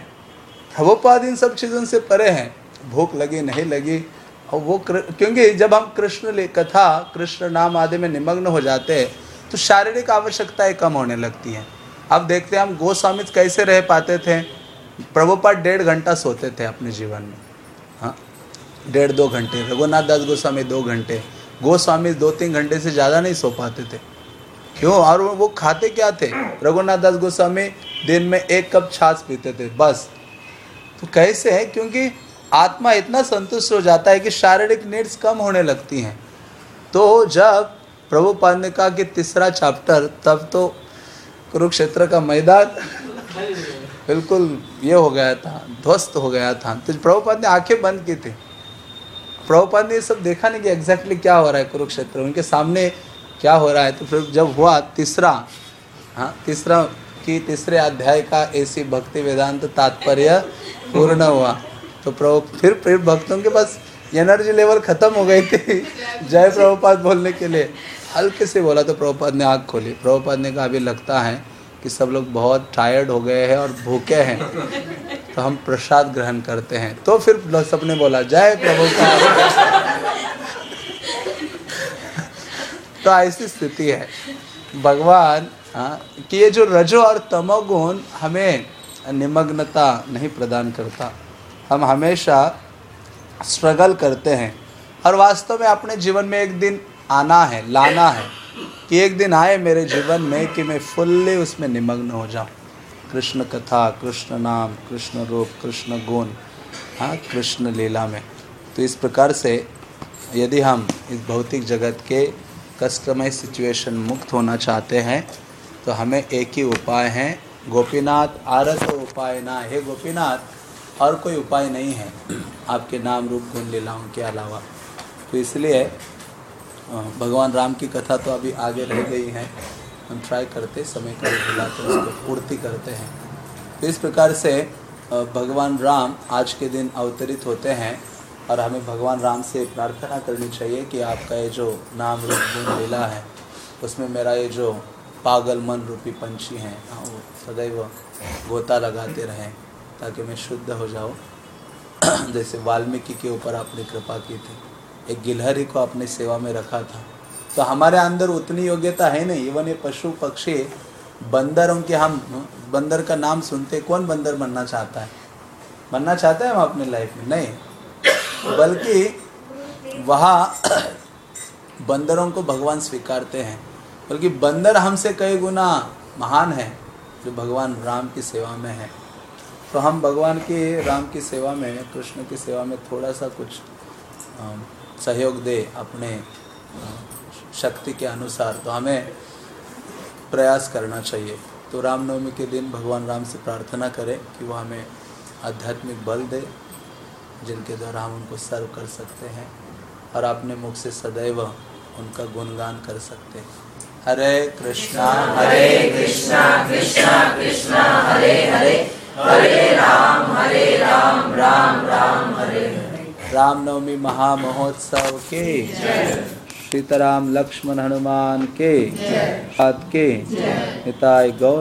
प्रभुपाद इन सब चीज़ों से परे हैं। भूख लगी, नहीं लगी, और वो क्योंकि जब हम कृष्ण कथा, कृष्ण नाम आदि में निमग्न हो जाते हैं तो शारीरिक आवश्यकताएँ कम होने लगती हैं। अब देखते हैं हम गोस्वामी कैसे रह पाते थे। प्रभुपाद डेढ़ घंटा सोते थे अपने जीवन में। हाँ डेढ़ दो घंटे, रघुनाथ दास गोस्वामी दो घंटे, गोस्वामी दो तीन घंटे से ज़्यादा नहीं सो पाते थे। क्यों? और वो खाते क्या थे? रघुनाथ दास गोस्वामी दिन में एक कप छाछ पीते थे, बस। तो कैसे है? क्योंकि आत्मा इतना संतुष्ट हो जाता है कि शारीरिक नीड्स कम होने लगती हैं। तो जब प्रभुपाद ने कहा कि तीसरा चैप्टर, तब तो कुरुक्षेत्र का मैदान बिल्कुल ये हो गया था, ध्वस्त हो गया था। तो प्रभुपाद ने आँखें बंद की थी। प्रभुपाद ने ये सब देखा नहीं कि एग्जैक्टली क्या हो रहा है कुरुक्षेत्र, उनके सामने क्या हो रहा है। तो फिर जब हुआ तीसरा हाँ तीसरा कि तीसरे अध्याय का ऐसी भक्ति वेदांत तात्पर्य पूर्ण हुआ। तो प्रभु, फिर फिर भक्तों के पास एनर्जी लेवल खत्म हो गई थी। जय प्रभुपाद बोलने के लिए। हल्के से बोला तो प्रभुपाद ने आँख खोली। प्रभुपाद ने कहा, अभी लगता है कि सब लोग बहुत टायर्ड हो गए हैं और भूखे हैं। तो हम प्रसाद ग्रहण करते हैं। तो फिर सबने बोला, जय प्रभुपाद। तो ऐसी स्थिति है। भगवान हाँ कि ये जो रजो और तमोगुण हमें निमग्नता नहीं प्रदान करता। हम हमेशा स्ट्रगल करते हैं। और वास्तव में अपने जीवन में एक दिन आना है, लाना है कि एक दिन आए मेरे जीवन में कि मैं फुल्ली उसमें निमग्न हो जाऊँ। कृष्ण कथा, कृष्ण नाम, कृष्ण रूप, कृष्ण गुण हाँ कृष्ण लीला में। तो इस प्रकार से यदि हम इस भौतिक जगत के कष्टमय सिचुएशन मुक्त होना चाहते हैं तो हमें एक ही उपाय है। गोपीनाथ आरत उपाय ना हे गोपीनाथ और कोई उपाय नहीं है आपके नाम रूप गुण लीलाओं के अलावा। तो इसलिए भगवान राम की कथा तो अभी आगे रह गई है। हम ट्राई करते समय का बुलाकर उसको पूर्ति करते हैं। तो इस प्रकार से भगवान राम आज के दिन अवतरित होते हैं और हमें भगवान राम से प्रार्थना करनी चाहिए कि आपका ये जो नाम रूप गुण लीला है उसमें मेरा ये जो पागल मन रूपी पंछी हैं हाँ, वो सदैव गोता लगाते रहें। ताकि मैं शुद्ध हो जाऊँ। जैसे वाल्मीकि के ऊपर आपने कृपा की थी, एक गिलहरी को अपनी सेवा में रखा था। तो हमारे अंदर उतनी योग्यता है नहीं, इवन ये पशु पक्षी, बंदरों के हम, बंदर का नाम सुनते, कौन बंदर बनना चाहता है? बनना चाहते हैं हम अपने लाइफ में? नहीं। बल्कि वहाँ बंदरों को भगवान स्वीकारते हैं। बल्कि बंदर हमसे कई गुना महान है, जो भगवान राम की सेवा में है। तो हम भगवान की, राम की सेवा में, कृष्ण की सेवा में थोड़ा सा कुछ सहयोग दे अपने शक्ति के अनुसार। तो हमें प्रयास करना चाहिए। तो रामनवमी के दिन भगवान राम से प्रार्थना करें कि वो हमें आध्यात्मिक बल दे, जिनके द्वारा हम उनको सर्व कर सकते हैं और अपने मुख से सदैव उनका गुणगान कर सकते हैं। हरे कृष्णा हरे कृष्णा कृष्णा कृष्णा, हरे हरे। हरे राम हरे राम राम राम हरे रामनवमी महामहोत्सव के सीताराम लक्ष्मण हनुमान के के हिताय गौर